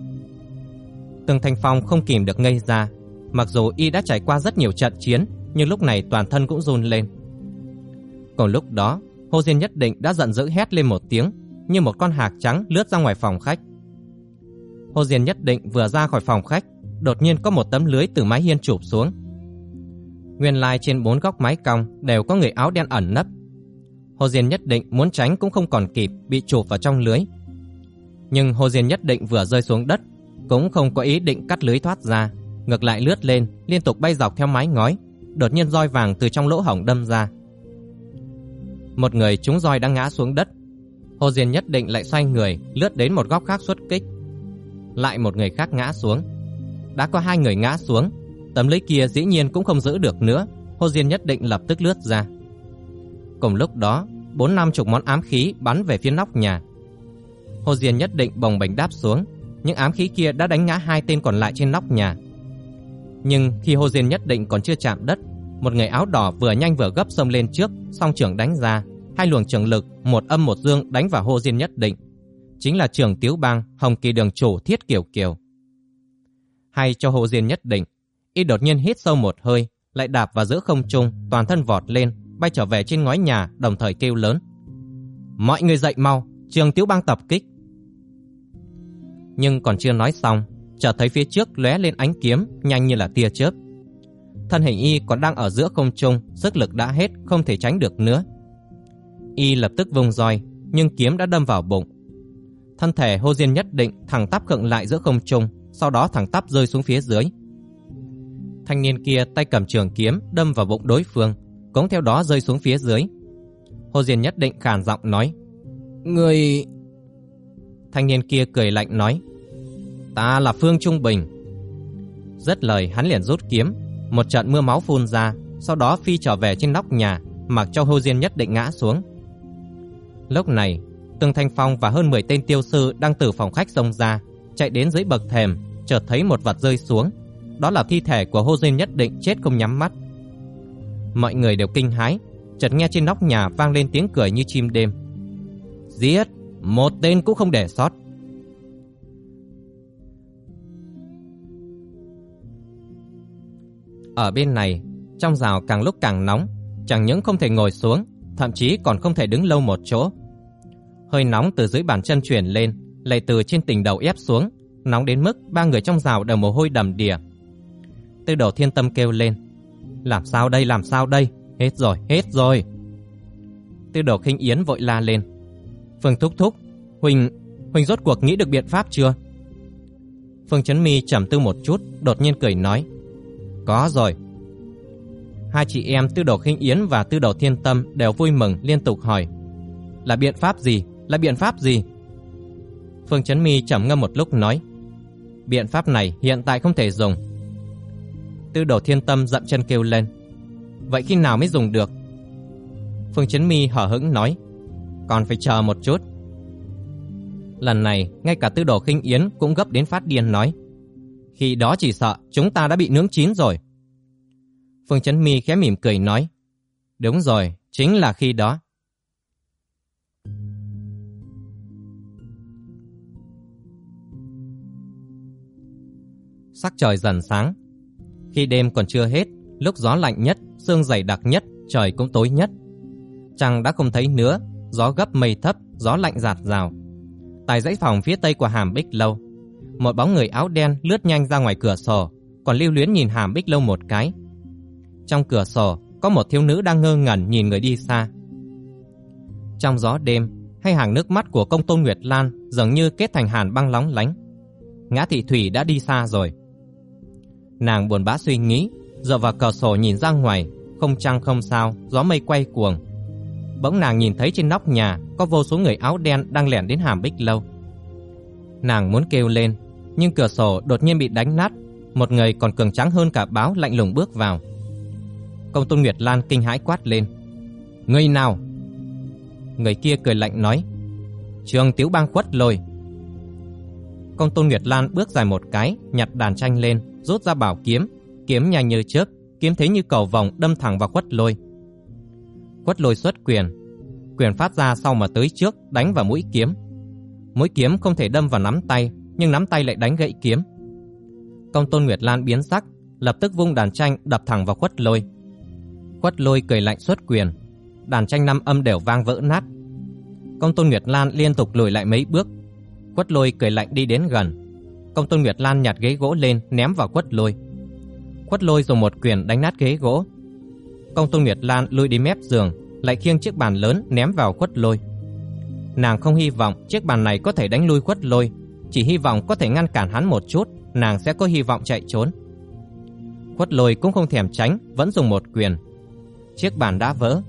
Từng Thanh Phong không kìm được ngây ra, mặc dù y đã trải qua rất nhiều trận chiến, nhưng lúc này toàn thân cũng run lên. Còn lúc đó, Hô Diên Nhất định đã giận dữ hét lên một tiếng, như một con hạc trắng lướt ra ngoài phòng khách. Hồ Diên nhất định vừa ra khỏi phòng khách, đột nhiên có một tấm lưới từ mái hiên chụp xuống. Nguyên lai trên bốn góc mái cong đều có người áo đen ẩn nấp. Hồ Diên nhất định muốn tránh cũng không còn kịp, bị chụp vào trong lưới. Nhưng Hồ Diên nhất định vừa rơi xuống đất, cũng không có ý định cắt lưới thoát ra, ngược lại lướt lên, liên tục bay dọc theo mái ngói, đột nhiên roi vàng từ trong lỗ hổng đâm ra. Một người trúng roi đang ngã xuống đất, Hồ Diên nhất định lại xoay người, lướt đến một góc khác xuất kích. Lại một người khác ngã xuống. Đã có hai người ngã xuống, tấm lưới kia dĩ nhiên cũng không giữ được nữa, Hồ Diên nhất định lập tức lướt ra. Cùng lúc đó, bốn năm chục món ám khí bắn về phía nóc nhà. Hồ Diên nhất định bồng bềnh đáp xuống, những ám khí kia đã đánh ngã hai tên còn lại trên nóc nhà. Nhưng khi Hồ Diên nhất định còn chưa chạm đất, một người áo đỏ vừa nhanh vừa gấp xông lên trước, song trưởng đánh ra, hai luồng trường lực, một âm một dương đánh vào Hồ Diên nhất định, chính là trưởng Tiếu Bang Hồng Kỳ Đường chủ Thiết Kiều Kiều. Hay cho Hồ Diên nhất định, y đột nhiên hít sâu một hơi, lại đạp vào giữa không trung, toàn thân vọt lên, bay trở về trên ngói nhà, đồng thời kêu lớn: "Mọi người dậy mau, Trường tiểu Bang tập kích!" Nhưng còn chưa nói xong, chợt thấy phía trước lóe lên ánh kiếm, nhanh như là tia chớp. Thân hình y còn đang ở giữa không trung, sức lực đã hết, không thể tránh được nữa. Y lập tức vung roi, nhưng kiếm đã đâm vào bụng. Thân thể hô Diên nhất định thẳng tắp khựng lại giữa không trung, sau đó thẳng tắp rơi xuống phía dưới. Thanh niên kia tay cầm trường kiếm đâm vào bụng đối phương, cũng theo đó rơi xuống phía dưới. Hồ Diên nhất định khàn giọng nói: "Người..." Thanh niên kia cười lạnh nói: "Ta là Phương Trung Bình." Rất lời hắn liền rút kiếm, một trận mưa máu phun ra, sau đó phi trở về trên nóc nhà, mặc cho Hồ Diên nhất định ngã xuống. Lúc này, Tương Thanh Phong và hơn 10 tên tiêu sư đang từ phòng khách xông ra, chạy đến dưới bậc thềm, chợt thấy một vật rơi xuống. Đó là thi thể của Hồ Diên nhất định chết không nhắm mắt. Mọi người đều kinh hãi, chợt nghe trên nóc nhà vang lên tiếng cười như chim đêm. Giết, một tên cũng không để sót. Ở bên này, trong rào càng lúc càng nóng, chẳng những không thể ngồi xuống, thậm chí còn không thể đứng lâu một chỗ. Hơi nóng từ dưới bàn chân truyền lên, lại từ trên đỉnh đầu ép xuống, nóng đến mức ba người trong rào đều mồ hôi đầm đìa. Tư Đồ Thiên Tâm kêu lên: "Làm sao đây, làm sao đây? Hết rồi, hết rồi." Tư Đồ Khinh Yến vội la lên: "Phương thúc thúc, huynh, huynh rốt cuộc nghĩ được biện pháp chưa?" Phương Chấn Mi trầm tư một chút, đột nhiên cười nói: "Có rồi, Hai chị em Tư Đồ Khinh Yến và Tư Đồ Thiên Tâm đều vui mừng liên tục hỏi: "Là biện pháp gì? Là biện pháp gì?" Phương Chấn Mi trầm ngâm một lúc nói: "Biện pháp này hiện tại không thể dùng." Tư Đồ Thiên Tâm dậm chân kêu lên: vậy khi nào mới dùng được? Phương Chấn Mi hở hững nói, còn phải chờ một chút. Lần này, ngay cả tư đồ khinh yến cũng gấp đến phát điên nói, khi đó chỉ sợ chúng ta đã bị nướng chín rồi. Phương Chấn Mi khẽ mỉm cười nói, đúng rồi, chính là khi đó. Sắc trời dần sáng. Khi đêm còn chưa hết, lúc gió lạnh nhất, sương dày đặc nhất, trời cũng tối nhất. Trăng đã không thấy nữa, gió gấp mây thấp, gió lạnh giạt rào. Tại dãy phòng phía tây của hàm bích lâu, một bóng người áo đen lướt nhanh ra ngoài cửa sổ, còn lưu luyến nhìn hàm bích lâu một cái. Trong cửa sổ, có một thiếu nữ đang ngơ ngẩn nhìn người đi xa. Trong gió đêm, hai hàng nước mắt của công tôn Nguyệt Lan dường như kết thành hàn băng lóng lánh. Ngã thị thủy đã đi xa rồi. Nàng buồn bã suy nghĩ, dựa vào cửa sổ nhìn ra ngoài, không trăng không sao, gió mây quay cuồng. Bỗng nàng nhìn thấy trên nóc nhà có vô số người áo đen đang lẻn đến hàm bích lâu. Nàng muốn kêu lên, nhưng cửa sổ đột nhiên bị đánh nát, một người còn cường trắng hơn cả báo lạnh lùng bước vào. Công tôn Nguyệt Lan kinh hãi quát lên. Người nào? Người kia cười lạnh nói. Trường Tiếu Bang khuất lôi. Công tôn Nguyệt Lan bước dài một cái, nhặt đàn tranh lên, rút ra bảo kiếm, kiếm nhanh như chớp, kiếm thế như cầu vòng đâm thẳng vào quất lôi. quất lôi xuất quyền, quyền phát ra sau mà tới trước đánh vào mũi kiếm. Mũi kiếm không thể đâm vào nắm tay, nhưng nắm tay lại đánh gãy kiếm. Công tôn Nguyệt Lan biến sắc, lập tức vung đàn tranh đập thẳng vào quất lôi. quất lôi cười lạnh xuất quyền, đàn tranh năm âm đều vang vỡ nát. Công tôn Nguyệt Lan liên tục lùi lại mấy bước. Quất lôi cười lạnh đi đến gần. Công tôn Nguyệt Lan nhặt ghế gỗ lên ném vào Quất lôi. Quất lôi dùng một quyền đánh nát ghế gỗ. Công tôn Nguyệt Lan lùi đi mép giường, lại khiêng chiếc bàn lớn ném vào Quất lôi. Nàng không hy vọng chiếc bàn này có thể đánh lui khuất lôi, chỉ hy vọng có thể ngăn cản hắn một chút, nàng sẽ có hy vọng chạy trốn. Khuất lôi cũng không thèm tránh, vẫn dùng một quyền. Chiếc bàn đã vỡ.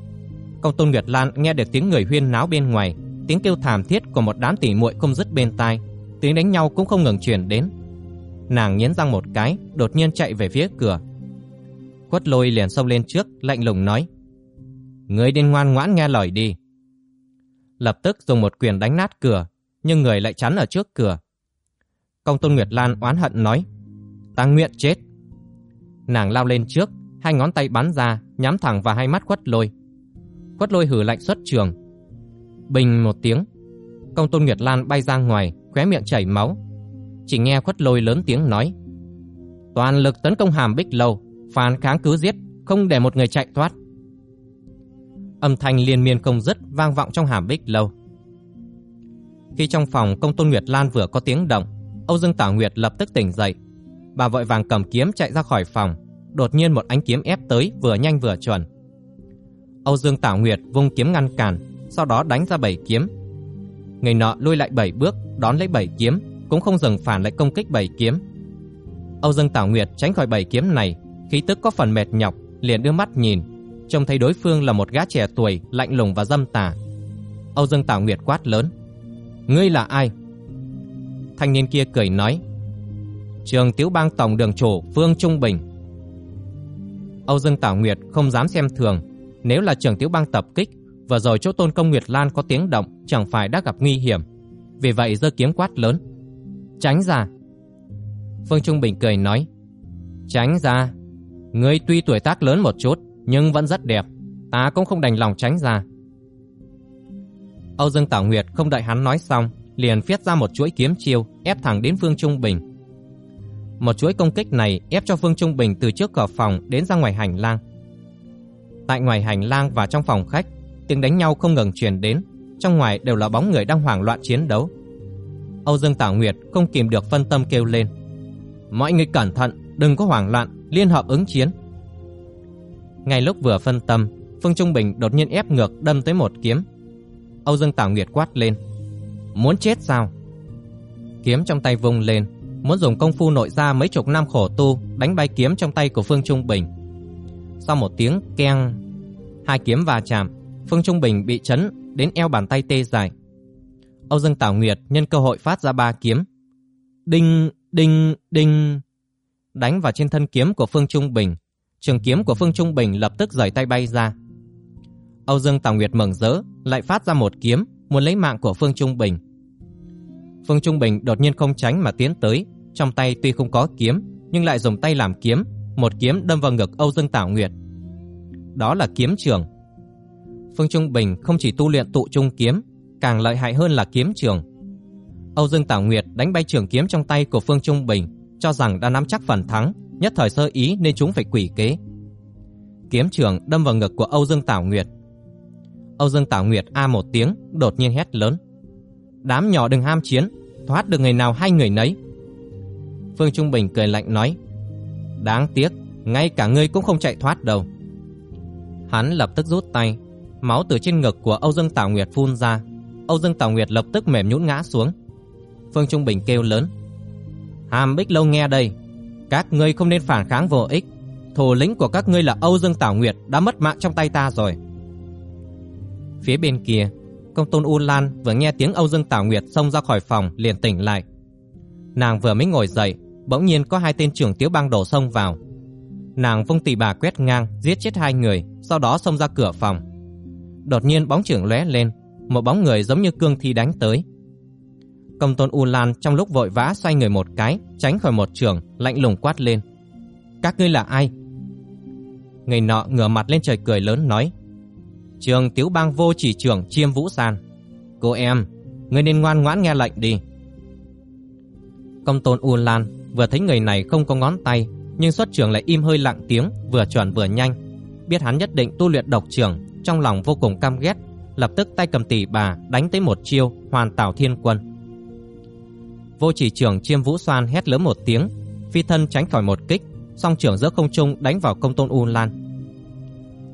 Công tôn Nguyệt Lan nghe được tiếng người huyên náo bên ngoài, tiếng kêu thảm thiết của một đám tỉ muội không dứt bên tai, tiếng đánh nhau cũng không ngừng truyền đến. Nàng nghiến răng một cái, đột nhiên chạy về phía cửa. quất lôi liền xông lên trước, lạnh lùng nói. Người điên ngoan ngoãn nghe lời đi. Lập tức dùng một quyền đánh nát cửa, nhưng người lại chắn ở trước cửa. Công tôn Nguyệt Lan oán hận nói. Ta nguyện chết. Nàng lao lên trước, hai ngón tay bắn ra, nhắm thẳng vào hai mắt quất lôi. quất lôi hừ lạnh xuất trường. Bình một tiếng, công tôn Nguyệt Lan bay ra ngoài, khóe miệng chảy máu. Chỉ nghe khuất lôi lớn tiếng nói. Toàn lực tấn công hàm bích lâu, phản kháng cứ giết, không để một người chạy thoát. Âm thanh liên miên không dứt vang vọng trong hàm bích lâu. Khi trong phòng công tôn Nguyệt Lan vừa có tiếng động, Âu Dương Tảo Nguyệt lập tức tỉnh dậy. Bà vội vàng cầm kiếm chạy ra khỏi phòng, đột nhiên một ánh kiếm ép tới vừa nhanh vừa chuẩn. Âu Dương Tảo Nguyệt vung kiếm ngăn cản, sau đó đánh ra bảy kiếm. Người nọ lui lại bảy bước, đón lấy bảy kiếm, cũng không dừng phản lại công kích bảy kiếm. Âu Dương Tảo Nguyệt tránh khỏi bảy kiếm này, khí tức có phần mệt nhọc, liền đưa mắt nhìn, trông thấy đối phương là một gã trẻ tuổi, lạnh lùng và dâm tà. Âu Dương Tảo Nguyệt quát lớn: "Ngươi là ai?" Thanh niên kia cười nói: "Trường Tiếu Bang tổng đường chủ Phương Trung Bình." Âu Dương Tảo Nguyệt không dám xem thường, nếu là Trường Tiếu Bang tập kích, vừa rồi chỗ Tôn Công Nguyệt Lan có tiếng động, chẳng phải đã gặp nguy hiểm. Vì vậy giơ kiếm quát lớn: "Tránh ra!" Phương Trung Bình cười nói: "Tránh ra, ngươi tuy tuổi tác lớn một chút, nhưng vẫn rất đẹp, ta cũng không đành lòng tránh ra." Âu Dương Tảo Nguyệt không đợi hắn nói xong, liền viết ra một chuỗi kiếm chiêu ép thẳng đến Phương Trung Bình. Một chuỗi công kích này ép cho Phương Trung Bình từ trước cửa phòng đến ra ngoài hành lang. Tại ngoài hành lang và trong phòng khách, tiếng đánh nhau không ngừng truyền đến, trong ngoài đều là bóng người đang hoảng loạn chiến đấu. Âu Dương Tảo Nguyệt không kìm được phân tâm kêu lên: "Mọi người cẩn thận, đừng có hoảng loạn, liên hợp ứng chiến." Ngay lúc vừa phân tâm, Phương Trung Bình đột nhiên ép ngược đâm tới một kiếm. Âu Dương Tảo Nguyệt quát lên: Muốn chết sao? Kiếm trong tay vung lên, muốn dùng công phu nội gia mấy chục năm khổ tu đánh bay kiếm trong tay của Phương Trung Bình. Sau một tiếng keng, hai kiếm va chạm, Phương Trung Bình bị chấn đến eo bàn tay tê dại. Âu Dương Tảo Nguyệt nhân cơ hội phát ra ba kiếm. Đinh, đinh, đinh. Đánh vào trên thân kiếm của Phương Trung Bình, trường kiếm của Phương Trung Bình lập tức rời tay bay ra. Âu Dương Tào Nguyệt mừng rỡ, lại phát ra một kiếm, muốn lấy mạng của Phương Trung Bình. Phương Trung Bình đột nhiên không tránh mà tiến tới, trong tay tuy không có kiếm, nhưng lại dùng tay làm kiếm, một kiếm đâm vào ngực Âu Dương Tảo Nguyệt. Đó là kiếm trường. Phương Trung Bình không chỉ tu luyện tụ trung kiếm, càng lợi hại hơn là kiếm trường. Âu Dương Tảo Nguyệt đánh bay trường kiếm trong tay của Phương Trung Bình, cho rằng đã nắm chắc phần thắng, nhất thời sơ ý nên chúng phải quỷ kế. Kiếm trường đâm vào ngực của Âu Dương Tảo Nguyệt. Âu Dương Tảo Nguyệt a một tiếng, đột nhiên hét lớn: "Đám nhỏ đừng ham chiến, thoát được người nào hay người nấy." Phương Trung Bình cười lạnh nói: "Đáng tiếc, ngay cả ngươi cũng không chạy thoát đâu." Hắn lập tức rút tay, máu từ trên ngực của Âu Dương Tảo Nguyệt phun ra. Âu Dương Tảo Nguyệt lập tức mềm nhũn ngã xuống. Phương Trung Bình kêu lớn: "Hàm Bích Lâu nghe đây, các ngươi không nên phản kháng vô ích. Thủ lĩnh của các ngươi là Âu Dương Tảo Nguyệt đã mất mạng trong tay ta rồi." Phía bên kia, Công Tôn U Lan vừa nghe tiếng Âu Dương Tảo Nguyệt xông ra khỏi phòng liền tỉnh lại. Nàng vừa mới ngồi dậy, bỗng nhiên có hai tên trưởng tiếu bang đổ xông vào. Nàng vung tỷ bà quét ngang, giết chết hai người, sau đó xông ra cửa phòng. Đột nhiên bóng trưởng lóe lên, một bóng người giống như cương thi đánh tới. Công tôn U Lan trong lúc vội vã xoay người một cái, tránh khỏi một trường, lạnh lùng quát lên. Các ngươi là ai? Người nọ ngửa mặt lên trời cười lớn nói. Trường tiếu bang vô chỉ trưởng chiêm vũ san. Cô em, ngươi nên ngoan ngoãn nghe lệnh đi. Công tôn U Lan vừa thấy người này không có ngón tay, nhưng xuất trường lại im hơi lặng tiếng, vừa chuẩn vừa nhanh. Biết hắn nhất định tu luyện độc trưởng, trong lòng vô cùng căm ghét, lập tức tay cầm tỷ bà đánh tới một chiêu, hoàn tảo thiên quân. Vô chỉ trưởng chiêm vũ xoan hét lớn một tiếng, phi thân tránh khỏi một kích, song trưởng giữa không trung đánh vào công tôn U Lan.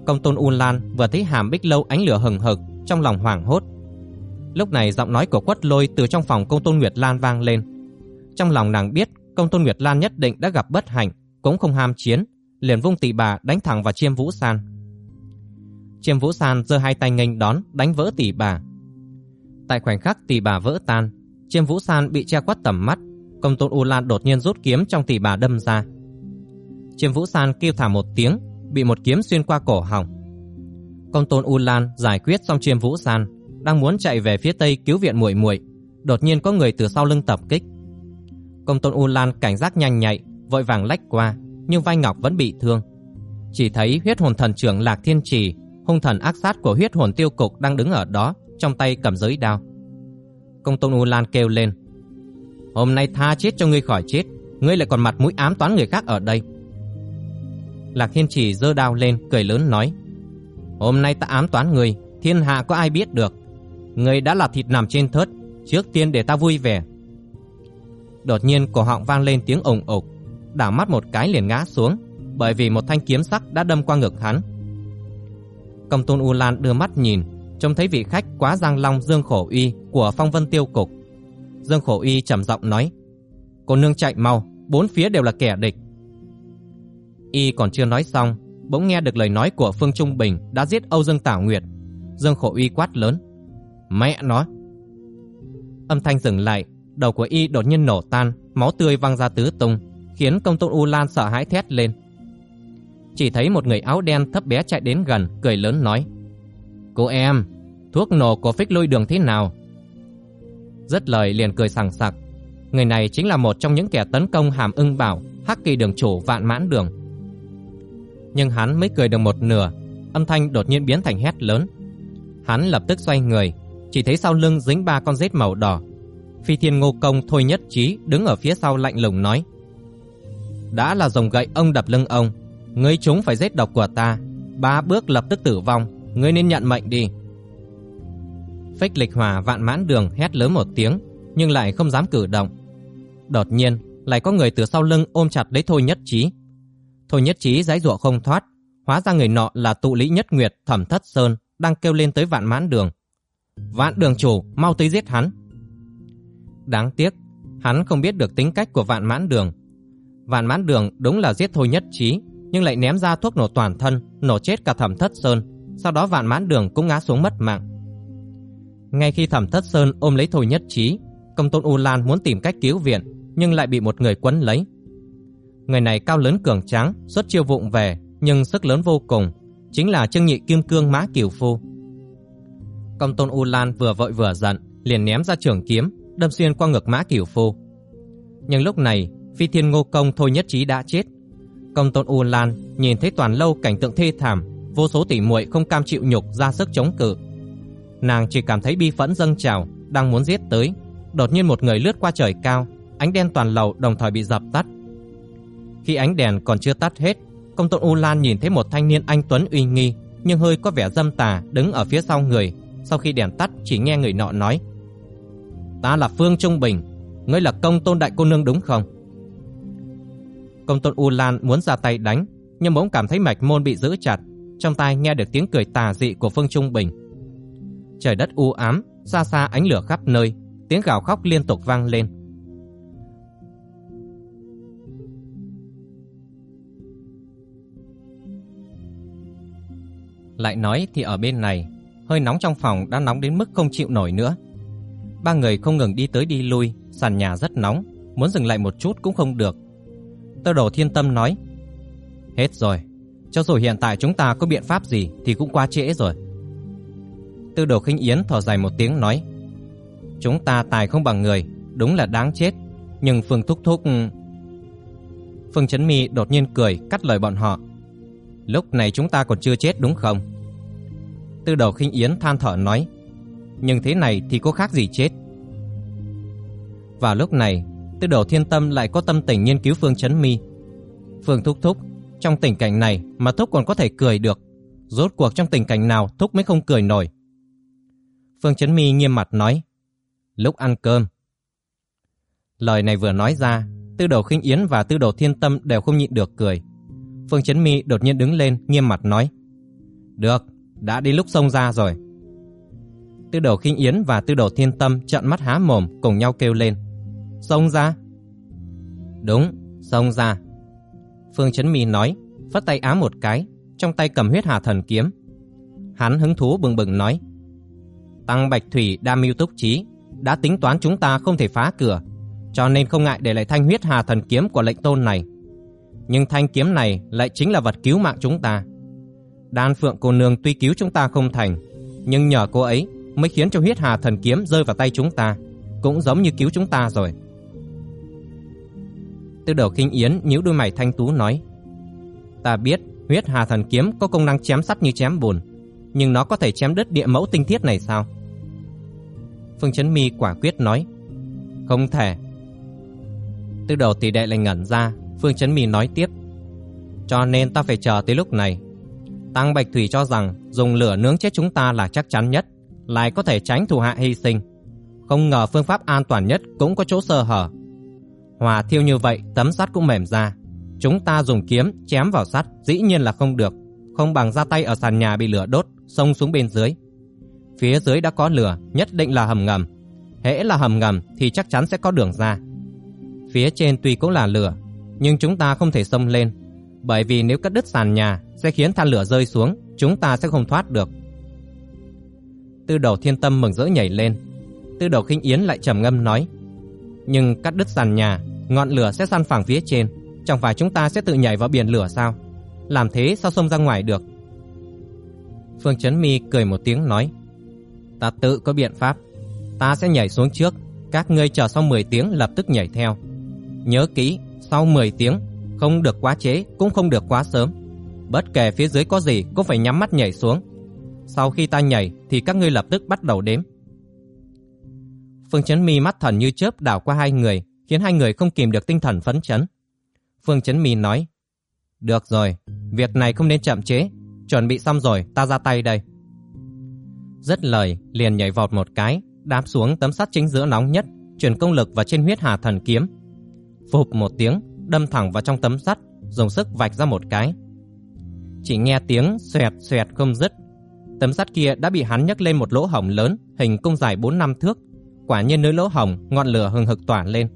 Công tôn U Lan vừa thấy hàm bích lâu ánh lửa hừng hực, trong lòng hoảng hốt. Lúc này giọng nói của quất lôi từ trong phòng công tôn Nguyệt Lan vang lên. Trong lòng nàng biết công tôn Nguyệt Lan nhất định đã gặp bất hạnh, cũng không ham chiến, liền vung tỷ bà đánh thẳng vào chiêm vũ san. Chiêm vũ san giơ hai tay nghênh đón, đánh vỡ tỷ bà. Tại khoảnh khắc tỷ bà vỡ tan, chiêm vũ san bị che quát tầm mắt, công tôn U Lan đột nhiên rút kiếm trong tỷ bà đâm ra. Chiêm vũ san kêu thảm một tiếng, bị một kiếm xuyên qua cổ họng. Công tôn U Lan giải quyết xong chiêm vũ san, đang muốn chạy về phía tây cứu viện muội muội, đột nhiên có người từ sau lưng tập kích. Công tôn U Lan cảnh giác nhanh nhạy, vội vàng lách qua, nhưng vai ngọc vẫn bị thương. Chỉ thấy huyết hồn thần trưởng Lạc Thiên Trì, hung thần ác sát của huyết hồn tiêu cục đang đứng ở đó, trong tay cầm giới đao. Công tôn U Lan kêu lên, Hôm nay tha chết cho ngươi khỏi chết, ngươi lại còn mặt mũi ám toán người khác ở đây. Lạc Thiên chỉ giơ đao lên, cười lớn nói, Hôm nay ta ám toán ngươi, thiên hạ có ai biết được. Ngươi đã là thịt nằm trên thớt, trước tiên để ta vui vẻ. Đột nhiên cổ họng vang lên tiếng ồng ộc, đảo mắt một cái liền ngã xuống, bởi vì một thanh kiếm sắc đã đâm qua ngực hắn. Công tôn U Lan đưa mắt nhìn, trông thấy vị khách quá giang long Dương Khổ Uy của Phong Vân Tiêu Cục. Dương Khổ Uy trầm giọng nói, cô nương chạy mau, bốn phía đều là kẻ địch. Y còn chưa nói xong, bỗng nghe được lời nói của Phương Trung Bình đã giết Âu Dương Tảo Nguyệt. Dương Khổ Uy quát lớn, mẹ nó! Âm thanh dừng lại, đầu của y đột nhiên nổ tan, máu tươi văng ra tứ tung, khiến công tôn U Lan sợ hãi thét lên. Chỉ thấy một người áo đen thấp bé chạy đến gần, cười lớn nói: "Cô em, thuốc nổ của phích lôi đường thế nào?" Rất lời liền cười sảng sặc. Người này chính là một trong những kẻ tấn công Hàm Ưng Bảo, Hắc Kỳ đường chủ Vạn Mãn Đường. Nhưng hắn mới cười được một nửa, âm thanh đột nhiên biến thành hét lớn. Hắn lập tức xoay người, chỉ thấy sau lưng dính ba con rết màu đỏ, Phi Thiên Ngô Công Thôi Nhất trí đứng ở phía sau lạnh lùng nói: "Đã là rồng gậy ông đập lưng ông, ngươi chúng phải giết độc của ta, ba bước lập tức tử vong, ngươi nên nhận mệnh đi." Phách Lịch Hòa vạn mãn đường hét lớn một tiếng, nhưng lại không dám cử động. Đột nhiên, lại có người từ sau lưng ôm chặt lấy Thôi Nhất Chí. Thôi Nhất Chí giãy giụa không thoát, hóa ra người nọ là tụ lý Nhất Nguyệt Thẩm Thất Sơn đang kêu lên tới vạn mãn đường. Vạn đường chủ, mau tới giết hắn. Đáng tiếc, hắn không biết được tính cách của vạn mãn đường. Vạn mãn đường đúng là giết thôi nhất trí, nhưng lại ném ra thuốc nổ toàn thân, nổ chết cả thẩm thất sơn. Sau đó vạn mãn đường cũng ngã xuống mất mạng. Ngay khi thẩm thất sơn ôm lấy thôi nhất trí, công tôn U Lan muốn tìm cách cứu viện, nhưng lại bị một người quấn lấy. Người này cao lớn cường tráng, xuất chiêu vụng về, nhưng sức lớn vô cùng, chính là Trương Nhị Kim Cương Mã Kiều Phu. Công Tôn U Lan vừa vội vừa giận, liền ném ra trường kiếm, đâm xuyên qua ngực Mã Kiều Phu. Nhưng lúc này, Phi Thiên Ngô Công thôi nhất trí đã chết. Công Tôn U Lan nhìn thấy toàn lâu cảnh tượng thê thảm, vô số tỷ muội không cam chịu nhục ra sức chống cự. Nàng chỉ cảm thấy bi phẫn dâng trào, đang muốn giết tới, đột nhiên một người lướt qua trời cao, ánh đen toàn lầu đồng thời bị dập tắt. Khi ánh đèn còn chưa tắt hết, Công Tôn U Lan nhìn thấy một thanh niên anh tuấn uy nghi, nhưng hơi có vẻ dâm tà đứng ở phía sau người. Sau khi đèn tắt, chỉ nghe người nọ nói: "Ta là Phương Trung Bình, ngươi là Công Tôn đại cô nương đúng không?" Công Tôn U Lan muốn ra tay đánh, nhưng bỗng cảm thấy mạch môn bị giữ chặt, trong tai nghe được tiếng cười tà dị của Phương Trung Bình. Trời đất u ám, xa xa ánh lửa khắp nơi, tiếng gào khóc liên tục vang lên. Lại nói thì ở bên này, hơi nóng trong phòng đã nóng đến mức không chịu nổi nữa. Ba người không ngừng đi tới đi lui, sàn nhà rất nóng, muốn dừng lại một chút cũng không được. Tơ đồ thiên tâm nói, hết rồi, cho dù hiện tại chúng ta có biện pháp gì thì cũng quá trễ rồi. Tư đồ khinh yến thở dài một tiếng nói, chúng ta tài không bằng người, đúng là đáng chết, nhưng Phương Thúc Thúc... Phương Chấn Mi đột nhiên cười cắt lời bọn họ. Lúc này chúng ta còn chưa chết đúng không? Tư đầu khinh yến than thở nói Nhưng thế này thì có khác gì chết Vào lúc này Tư đồ thiên tâm lại có tâm tình nghiên cứu Phương Chấn Mi Phương Thúc Thúc, Trong tình cảnh này mà Thúc còn có thể cười được Rốt cuộc trong tình cảnh nào Thúc mới không cười nổi Phương Chấn Mi nghiêm mặt nói, Lúc ăn cơm Lời này vừa nói ra, Tư đồ khinh yến và tư đồ thiên tâm đều không nhịn được cười Phương Chấn Mi đột nhiên đứng lên, nghiêm mặt nói, Được, đã đến lúc xông ra rồi. Tư đồ khinh yến và tư đồ thiên tâm trợn mắt há mồm, cùng nhau kêu lên. Xông ra? Đúng, xông ra. Phương Chấn Mi nói, phất tay ám một cái, trong tay cầm huyết hà thần kiếm. Hắn hứng thú bừng bừng nói. Tăng Bạch Thủy đa mưu túc trí, đã tính toán chúng ta không thể phá cửa, cho nên không ngại để lại thanh huyết hà thần kiếm của lệnh tôn này. Nhưng thanh kiếm này lại chính là vật cứu mạng chúng ta. Đan Phượng cô nương tuy cứu chúng ta không thành, nhưng nhờ cô ấy mới khiến cho huyết hà thần kiếm rơi vào tay chúng ta, cũng giống như cứu chúng ta rồi. Tư đầu kinh yến nhíu đôi mày thanh tú nói, ta biết huyết hà thần kiếm có công năng chém sắt như chém bùn, nhưng nó có thể chém đứt địa mẫu tinh thiết này sao? Phương Chấn Mi quả quyết nói, không thể. Tư đầu tỷ đệ lại ngẩn ra, Phương Chấn Mi nói tiếp, cho nên ta phải chờ tới lúc này Tăng Bạch Thủy cho rằng dùng lửa nướng chết chúng ta là chắc chắn nhất, lại có thể tránh thủ hạ hy sinh. Không ngờ phương pháp an toàn nhất cũng có chỗ sơ hở. Hòa thiêu như vậy, tấm sắt cũng mềm ra. Chúng ta dùng kiếm chém vào sắt, dĩ nhiên là không được, không bằng ra tay ở sàn nhà bị lửa đốt, xông xuống bên dưới. Phía dưới đã có lửa, nhất định là hầm ngầm. Hễ là hầm ngầm thì chắc chắn sẽ có đường ra. Phía trên tuy cũng là lửa, nhưng chúng ta không thể xông lên, bởi vì nếu cắt đứt sàn nhà sẽ khiến than lửa rơi xuống, chúng ta sẽ không thoát được. Tư đầu thiên tâm mừng rỡ nhảy lên. Tư đầu khinh yến lại trầm ngâm nói. Nhưng cắt đứt sàn nhà, ngọn lửa sẽ săn phẳng phía trên. Chẳng phải chúng ta sẽ tự nhảy vào biển lửa sao? Làm thế sao xông ra ngoài được? Phương Chấn Mi cười một tiếng nói. Ta tự có biện pháp. Ta sẽ nhảy xuống trước. Các ngươi chờ sau 10 tiếng lập tức nhảy theo. Nhớ kỹ, sau 10 tiếng, không được quá chế, cũng không được quá sớm. Bất kể phía dưới có gì cũng phải nhắm mắt nhảy xuống. Sau khi ta nhảy thì các ngươi lập tức bắt đầu đếm. Phương Chấn Mi mắt thần như chớp đảo qua hai người, khiến hai người không kìm được tinh thần phấn chấn. Phương Chấn Mì nói: "Được rồi, việc này không nên chậm chế, chuẩn bị xong rồi, ta ra tay đây." Rất lời, liền nhảy vọt một cái, đáp xuống tấm sắt chính giữa nóng nhất, chuyển công lực vào trên huyết hà thần kiếm. Phụp một tiếng, đâm thẳng vào trong tấm sắt, dùng sức vạch ra một cái. Chỉ nghe tiếng xoẹt xoẹt không dứt. Tấm sắt kia đã bị hắn nhấc lên một lỗ hổng lớn, hình cung dài 4 năm thước. Quả nhiên nơi lỗ hổng, ngọn lửa hừng hực tỏa lên.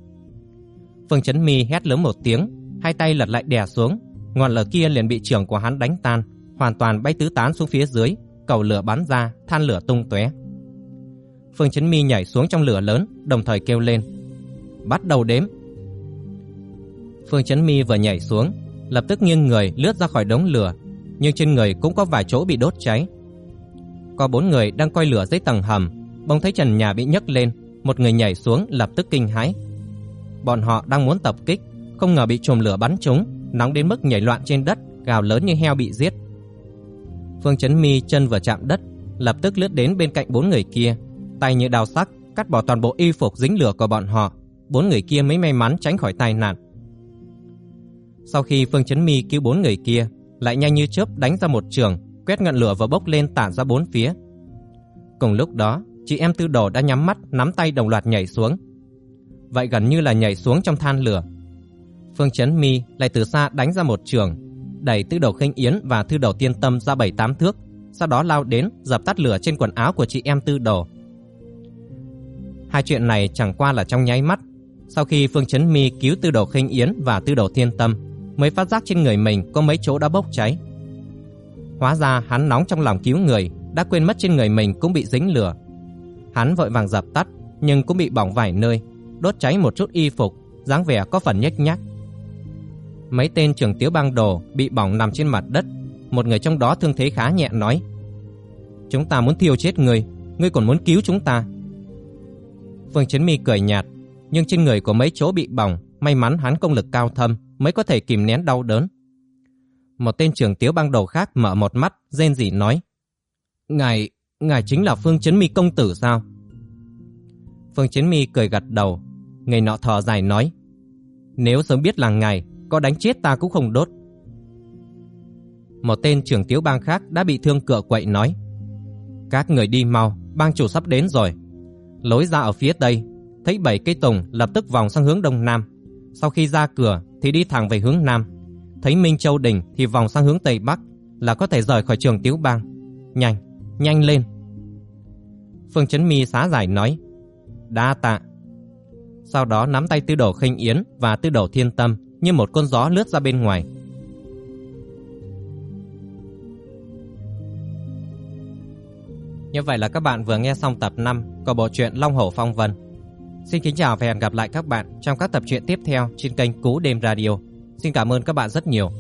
Phương Chấn Mi hét lớn một tiếng, hai tay lật lại đè xuống, ngọn lửa kia liền bị trưởng của hắn đánh tan, hoàn toàn bay tứ tán xuống phía dưới, cầu lửa bắn ra, than lửa tung tóe. Phương Chấn Mi nhảy xuống trong lửa lớn, đồng thời kêu lên: "Bắt đầu đếm!" Phương Chấn Mi vừa nhảy xuống, lập tức nghiêng người lướt ra khỏi đống lửa, nhưng trên người cũng có vài chỗ bị đốt cháy. Có bốn người đang coi lửa dưới tầng hầm, bỗng thấy trần nhà bị nhấc lên, một người nhảy xuống lập tức kinh hãi. Bọn họ đang muốn tập kích, không ngờ bị chùm lửa bắn trúng, nóng đến mức nhảy loạn trên đất, gào lớn như heo bị giết. Phương Chấn Mi chân vừa chạm đất, lập tức lướt đến bên cạnh bốn người kia, tay như đao sắc cắt bỏ toàn bộ y phục dính lửa của bọn họ. Bốn người kia mới may mắn tránh khỏi tai nạn. Sau khi Phương Chấn Mi cứu bốn người kia, lại nhanh như chớp đánh ra một trường, quét ngọn lửa và bốc lên tản ra bốn phía. Cùng lúc đó, chị em Tư Đồ đã nhắm mắt, nắm tay đồng loạt nhảy xuống. Vậy gần như là nhảy xuống trong than lửa. Phương Chấn Mi lại từ xa đánh ra một trường, đẩy Tư Đầu Khinh Yến và Tư Đầu Tiên Tâm ra bảy tám thước, sau đó lao đến dập tắt lửa trên quần áo của chị em Tư Đầu. Hai chuyện này chẳng qua là trong nháy mắt. Sau khi Phương Chấn Mi cứu Tư Đầu Khinh Yến và Tư Đầu Thiên Tâm, mới phát giác trên người mình có mấy chỗ đã bốc cháy. Hóa ra hắn nóng trong lòng cứu người, đã quên mất trên người mình cũng bị dính lửa. Hắn vội vàng dập tắt, nhưng cũng bị bỏng vài nơi, đốt cháy một chút y phục, dáng vẻ có phần nhếch nhác. Mấy tên trưởng tiếu bang đồ bị bỏng nằm trên mặt đất, một người trong đó thương thế khá nhẹ nói: "Chúng ta muốn thiêu chết ngươi, ngươi còn muốn cứu chúng ta?" Phương Chiến Mi cười nhạt, nhưng trên người của mấy chỗ bị bỏng, may mắn hắn công lực cao thâm mới có thể kìm nén đau đớn. Một tên trưởng tiếu bang đầu khác mở một mắt, rên rỉ nói: "Ngài, ngài chính là Phương Chiến Mi công tử sao?" Phương Chiến Mi cười gật đầu, người nọ thở dài nói: "Nếu sớm biết là ngài, có đánh chết ta cũng không đốt." Một tên trưởng tiếu bang khác đã bị thương cựa quậy nói: "Các người đi mau, bang chủ sắp đến rồi." Lối ra ở phía tây, thấy bảy cây tùng lập tức vòng sang hướng đông nam. Sau khi ra cửa thì đi thẳng về hướng nam. Thấy Minh Châu Đình thì vòng sang hướng tây bắc là có thể rời khỏi trường Tiếu Bang. Nhanh, nhanh lên. Phương Chấn Mi xá giải nói, đa tạ. Sau đó nắm tay Tư Đồ Khinh Yến và Tư Đồ Thiên Tâm như một cơn gió lướt ra bên ngoài. Như vậy là các bạn vừa nghe xong tập 5 của bộ truyện Long Hổ Phong Vân. Xin kính chào và hẹn gặp lại các bạn trong các tập truyện tiếp theo trên kênh Cú Đêm Radio. Xin cảm ơn các bạn rất nhiều.